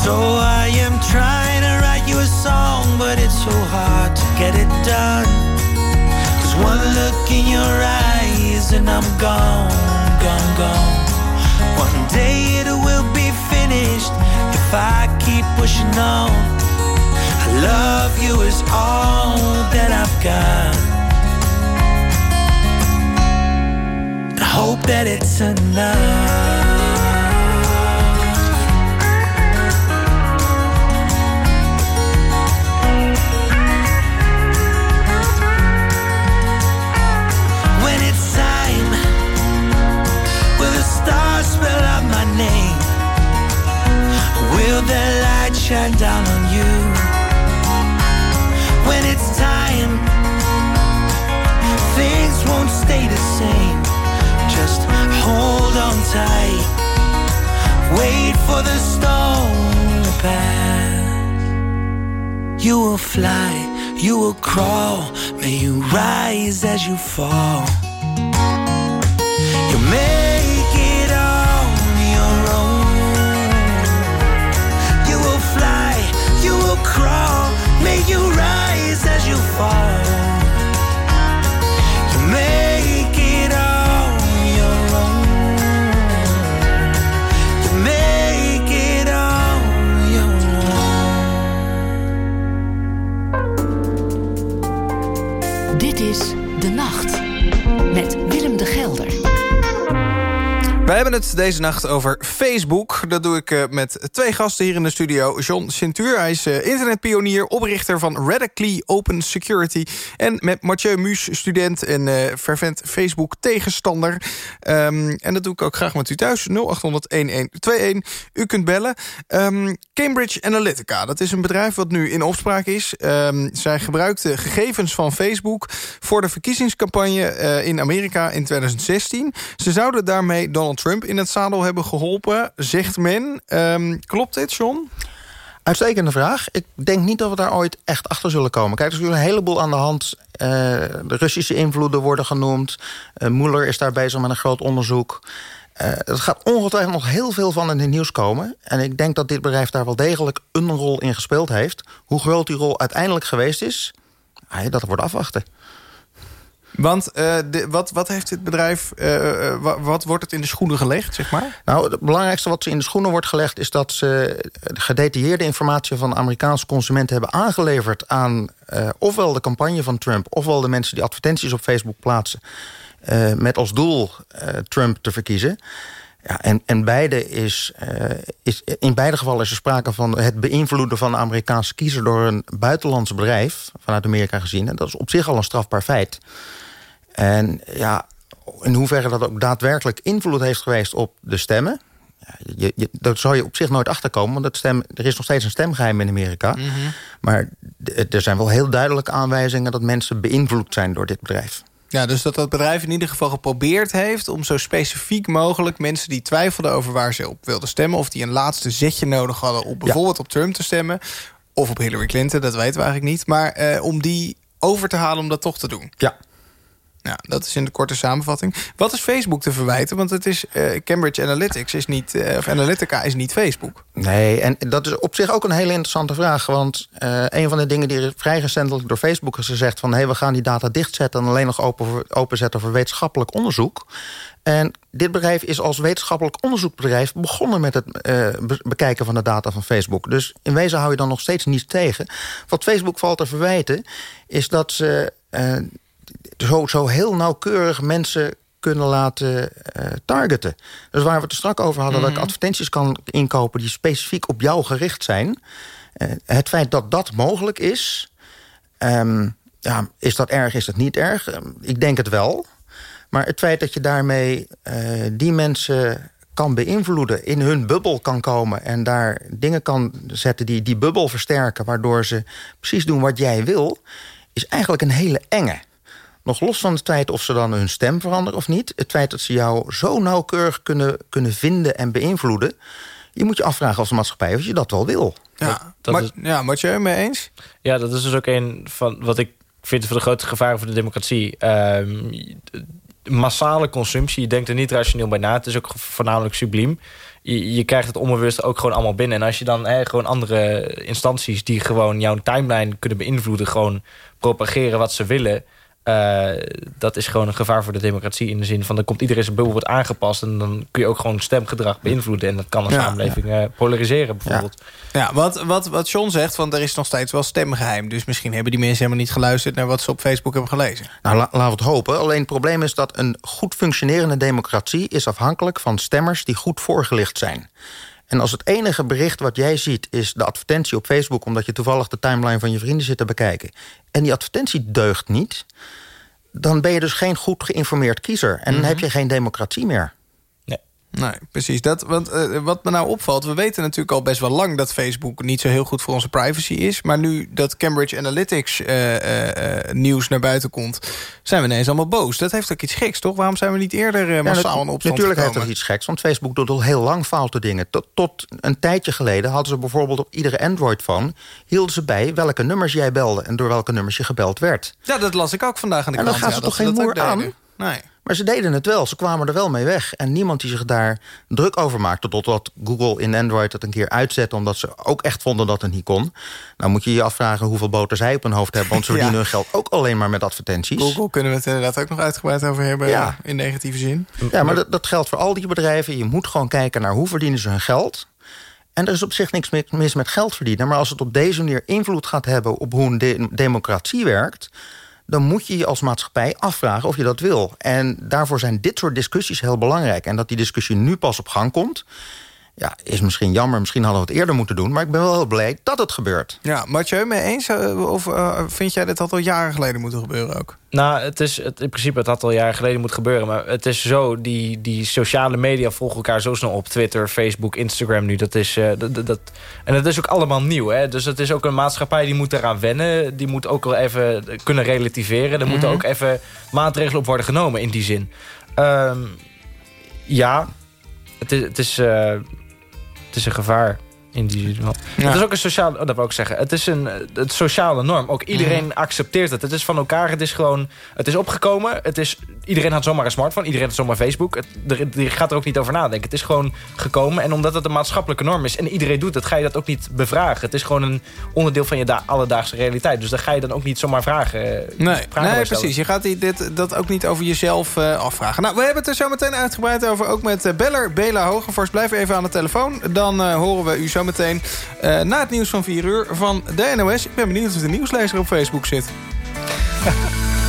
So I am trying to write you a song, but it's so hard to get it done. Cause one look in your eyes and I'm gone, gone, gone. One day it will be finished if I keep pushing on. I love you is all that I've got. I hope that it's enough. Stay the same. Just hold on tight. Wait for the storm to pass. You will fly, you will crawl. May you rise as you fall. You make it on your own. You will fly, you will crawl. May you rise as you fall. Wij hebben het deze nacht over Facebook. Dat doe ik uh, met twee gasten hier in de studio. John Centuur, hij is uh, internetpionier, oprichter van Radically Open Security. En met Mathieu Muus, student en uh, fervent Facebook-tegenstander. Um, en dat doe ik ook graag met u thuis. 0800-1121. U kunt bellen. Um, Cambridge Analytica, dat is een bedrijf wat nu in opspraak is. Um, zij gebruikte gegevens van Facebook... voor de verkiezingscampagne in Amerika in 2016. Ze zouden daarmee Donald Trump in het zadel hebben geholpen, zegt men. Um, klopt dit, John? Uitstekende vraag. Ik denk niet dat we daar ooit echt achter zullen komen. Kijk, er is een heleboel aan de hand. Uh, de Russische invloeden worden genoemd. Uh, Mueller is daar bezig met een groot onderzoek. Uh, er gaat ongetwijfeld nog heel veel van in het nieuws komen. En ik denk dat dit bedrijf daar wel degelijk een rol in gespeeld heeft. Hoe groot die rol uiteindelijk geweest is, dat wordt afwachten. Want de, wat, wat heeft dit bedrijf, uh, wat, wat, wordt het in de schoenen gelegd, zeg maar? Nou, het belangrijkste wat ze in de schoenen wordt gelegd... is dat ze gedetailleerde informatie van Amerikaanse consumenten hebben aangeleverd... aan uh, ofwel de campagne van Trump... ofwel de mensen die advertenties op Facebook plaatsen... met als doel Trump te verkiezen... Ja, en, en beide is, is, in beide gevallen is er sprake van het beïnvloeden van de Amerikaanse kiezer door een buitenlands bedrijf, vanuit Amerika gezien. En dat is op zich al een strafbaar feit. En ja, in hoeverre dat ook daadwerkelijk invloed heeft geweest op de stemmen... Je, je, dat zou je op zich nooit achterkomen, want dat stem, er is nog steeds een stemgeheim in Amerika. Mm -hmm. Maar er zijn wel heel duidelijke aanwijzingen dat mensen beïnvloed zijn door dit bedrijf. Ja, dus dat dat bedrijf in ieder geval geprobeerd heeft... om zo specifiek mogelijk mensen die twijfelden over waar ze op wilden stemmen... of die een laatste zetje nodig hadden om bijvoorbeeld ja. op Trump te stemmen... of op Hillary Clinton, dat weten we eigenlijk niet... maar eh, om die over te halen om dat toch te doen. Ja, ja, dat is in de korte samenvatting. Wat is Facebook te verwijten? Want het is uh, Cambridge Analytics is niet, uh, of Analytica is niet Facebook. Nee, en dat is op zich ook een hele interessante vraag. Want uh, een van de dingen die vrij recentelijk door Facebook is gezegd... van hey, we gaan die data dichtzetten en alleen nog open, openzetten voor wetenschappelijk onderzoek. En dit bedrijf is als wetenschappelijk onderzoekbedrijf... begonnen met het bekijken van de data van Facebook. Dus in wezen hou je dan nog steeds niets tegen. Wat Facebook valt te verwijten, is dat ze zo, zo heel nauwkeurig mensen kunnen laten uh, targeten. Dus waar we het er strak over hadden... Mm -hmm. dat ik advertenties kan inkopen die specifiek op jou gericht zijn. Uh, het feit dat dat mogelijk is... Um, ja, is dat erg, is dat niet erg? Um, ik denk het wel. Maar het feit dat je daarmee uh, die mensen kan beïnvloeden... in hun bubbel kan komen en daar dingen kan zetten... die die bubbel versterken, waardoor ze precies doen wat jij wil... is eigenlijk een hele enge. Nog los van het feit of ze dan hun stem veranderen of niet... het feit dat ze jou zo nauwkeurig kunnen, kunnen vinden en beïnvloeden... je moet je afvragen als maatschappij of je dat wel wil. Ja, dat, dat is, ja je mee eens? Ja, dat is dus ook een van wat ik vind voor de grote gevaren voor de democratie. Um, massale consumptie, je denkt er niet rationeel bij na. Het is ook voornamelijk subliem. Je, je krijgt het onbewust ook gewoon allemaal binnen. En als je dan hè, gewoon andere instanties... die gewoon jouw timeline kunnen beïnvloeden... gewoon propageren wat ze willen uh, dat is gewoon een gevaar voor de democratie. In de zin van, dan komt iedereen zijn bubbel wordt aangepast... en dan kun je ook gewoon stemgedrag beïnvloeden. En dat kan een ja, samenleving ja. Uh, polariseren, bijvoorbeeld. Ja, ja wat, wat, wat John zegt, want er is nog steeds wel stemgeheim. Dus misschien hebben die mensen helemaal niet geluisterd... naar wat ze op Facebook hebben gelezen. Nou, la, laten we het hopen. Alleen het probleem is dat een goed functionerende democratie... is afhankelijk van stemmers die goed voorgelicht zijn. En als het enige bericht wat jij ziet is de advertentie op Facebook... omdat je toevallig de timeline van je vrienden zit te bekijken... en die advertentie deugt niet... dan ben je dus geen goed geïnformeerd kiezer. En dan mm -hmm. heb je geen democratie meer. Nee, precies. Dat, want uh, wat me nou opvalt... we weten natuurlijk al best wel lang dat Facebook niet zo heel goed voor onze privacy is. Maar nu dat Cambridge Analytics uh, uh, nieuws naar buiten komt... zijn we ineens allemaal boos. Dat heeft ook iets geks, toch? Waarom zijn we niet eerder massaal in opstand Natuurlijk gekomen? heeft dat iets geks, want Facebook doet al heel lang foute dingen. Tot, tot een tijdje geleden hadden ze bijvoorbeeld op iedere Android-phone... hielden ze bij welke nummers jij belde en door welke nummers je gebeld werd. Ja, dat las ik ook vandaag aan de en krant. En dan gaan ze ja, toch geen moer aan? Nee. Maar ze deden het wel, ze kwamen er wel mee weg. En niemand die zich daar druk over maakte... totdat Google in Android het een keer uitzette... omdat ze ook echt vonden dat het niet kon. Nou moet je je afvragen hoeveel boter zij op hun hoofd hebben... want ze verdienen ja. hun geld ook alleen maar met advertenties. Google kunnen we het inderdaad ook nog uitgebreid over hebben... Ja. in negatieve zin. Ja, maar dat, dat geldt voor al die bedrijven. Je moet gewoon kijken naar hoe verdienen ze hun geld... En er is op zich niks mis met geld verdienen. Maar als het op deze manier invloed gaat hebben op hoe een de democratie werkt dan moet je je als maatschappij afvragen of je dat wil. En daarvoor zijn dit soort discussies heel belangrijk. En dat die discussie nu pas op gang komt... Ja, is misschien jammer, misschien hadden we het eerder moeten doen... maar ik ben wel heel blij dat het gebeurt. Ja, Mathieu, mee eens? Eh, Of eh, vind jij dat dat al jaren geleden moeten gebeuren ook? Nou, het is het, in principe het had al jaren geleden moeten gebeuren. Maar het is zo, die, die sociale media volgen elkaar zo snel op. Twitter, Facebook, Instagram nu. Dat is, eh, dat, dat, en dat is ook allemaal nieuw. Hè? Dus het is ook een maatschappij die moet eraan wennen. Die moet ook wel even kunnen relativeren. Er moeten Mhm. ook even maatregelen op worden genomen in die zin. Ehm, ja, het is, het, is, eh, het is een gevaar. Ja. Het is ook een sociale, oh, dat wil ik zeggen. Het is een het sociale norm. Ook iedereen Mhm. accepteert het. Het is van elkaar. Het is gewoon, het is opgekomen. Het is, iedereen had zomaar een smartphone. Iedereen had zomaar Facebook. Het, er, die gaat er ook niet over nadenken. Het is gewoon gekomen. En omdat het een maatschappelijke norm is en iedereen doet het, ga je dat ook niet bevragen. Het is gewoon een onderdeel van je da- alledaagse realiteit. Dus dan ga je dan ook niet zomaar vragen. eh, Nee, vragen nee precies. Je gaat die, dit, dat ook niet over jezelf eh, afvragen. Nou, we hebben het er zo meteen uitgebreid over. Ook met eh, beller Bela Hogevorst. Blijf even aan de telefoon. Dan eh, horen we u zo meteen eh, na het nieuws van 4 uur van de NOS. Ik ben benieuwd of de nieuwslezer op Facebook zit.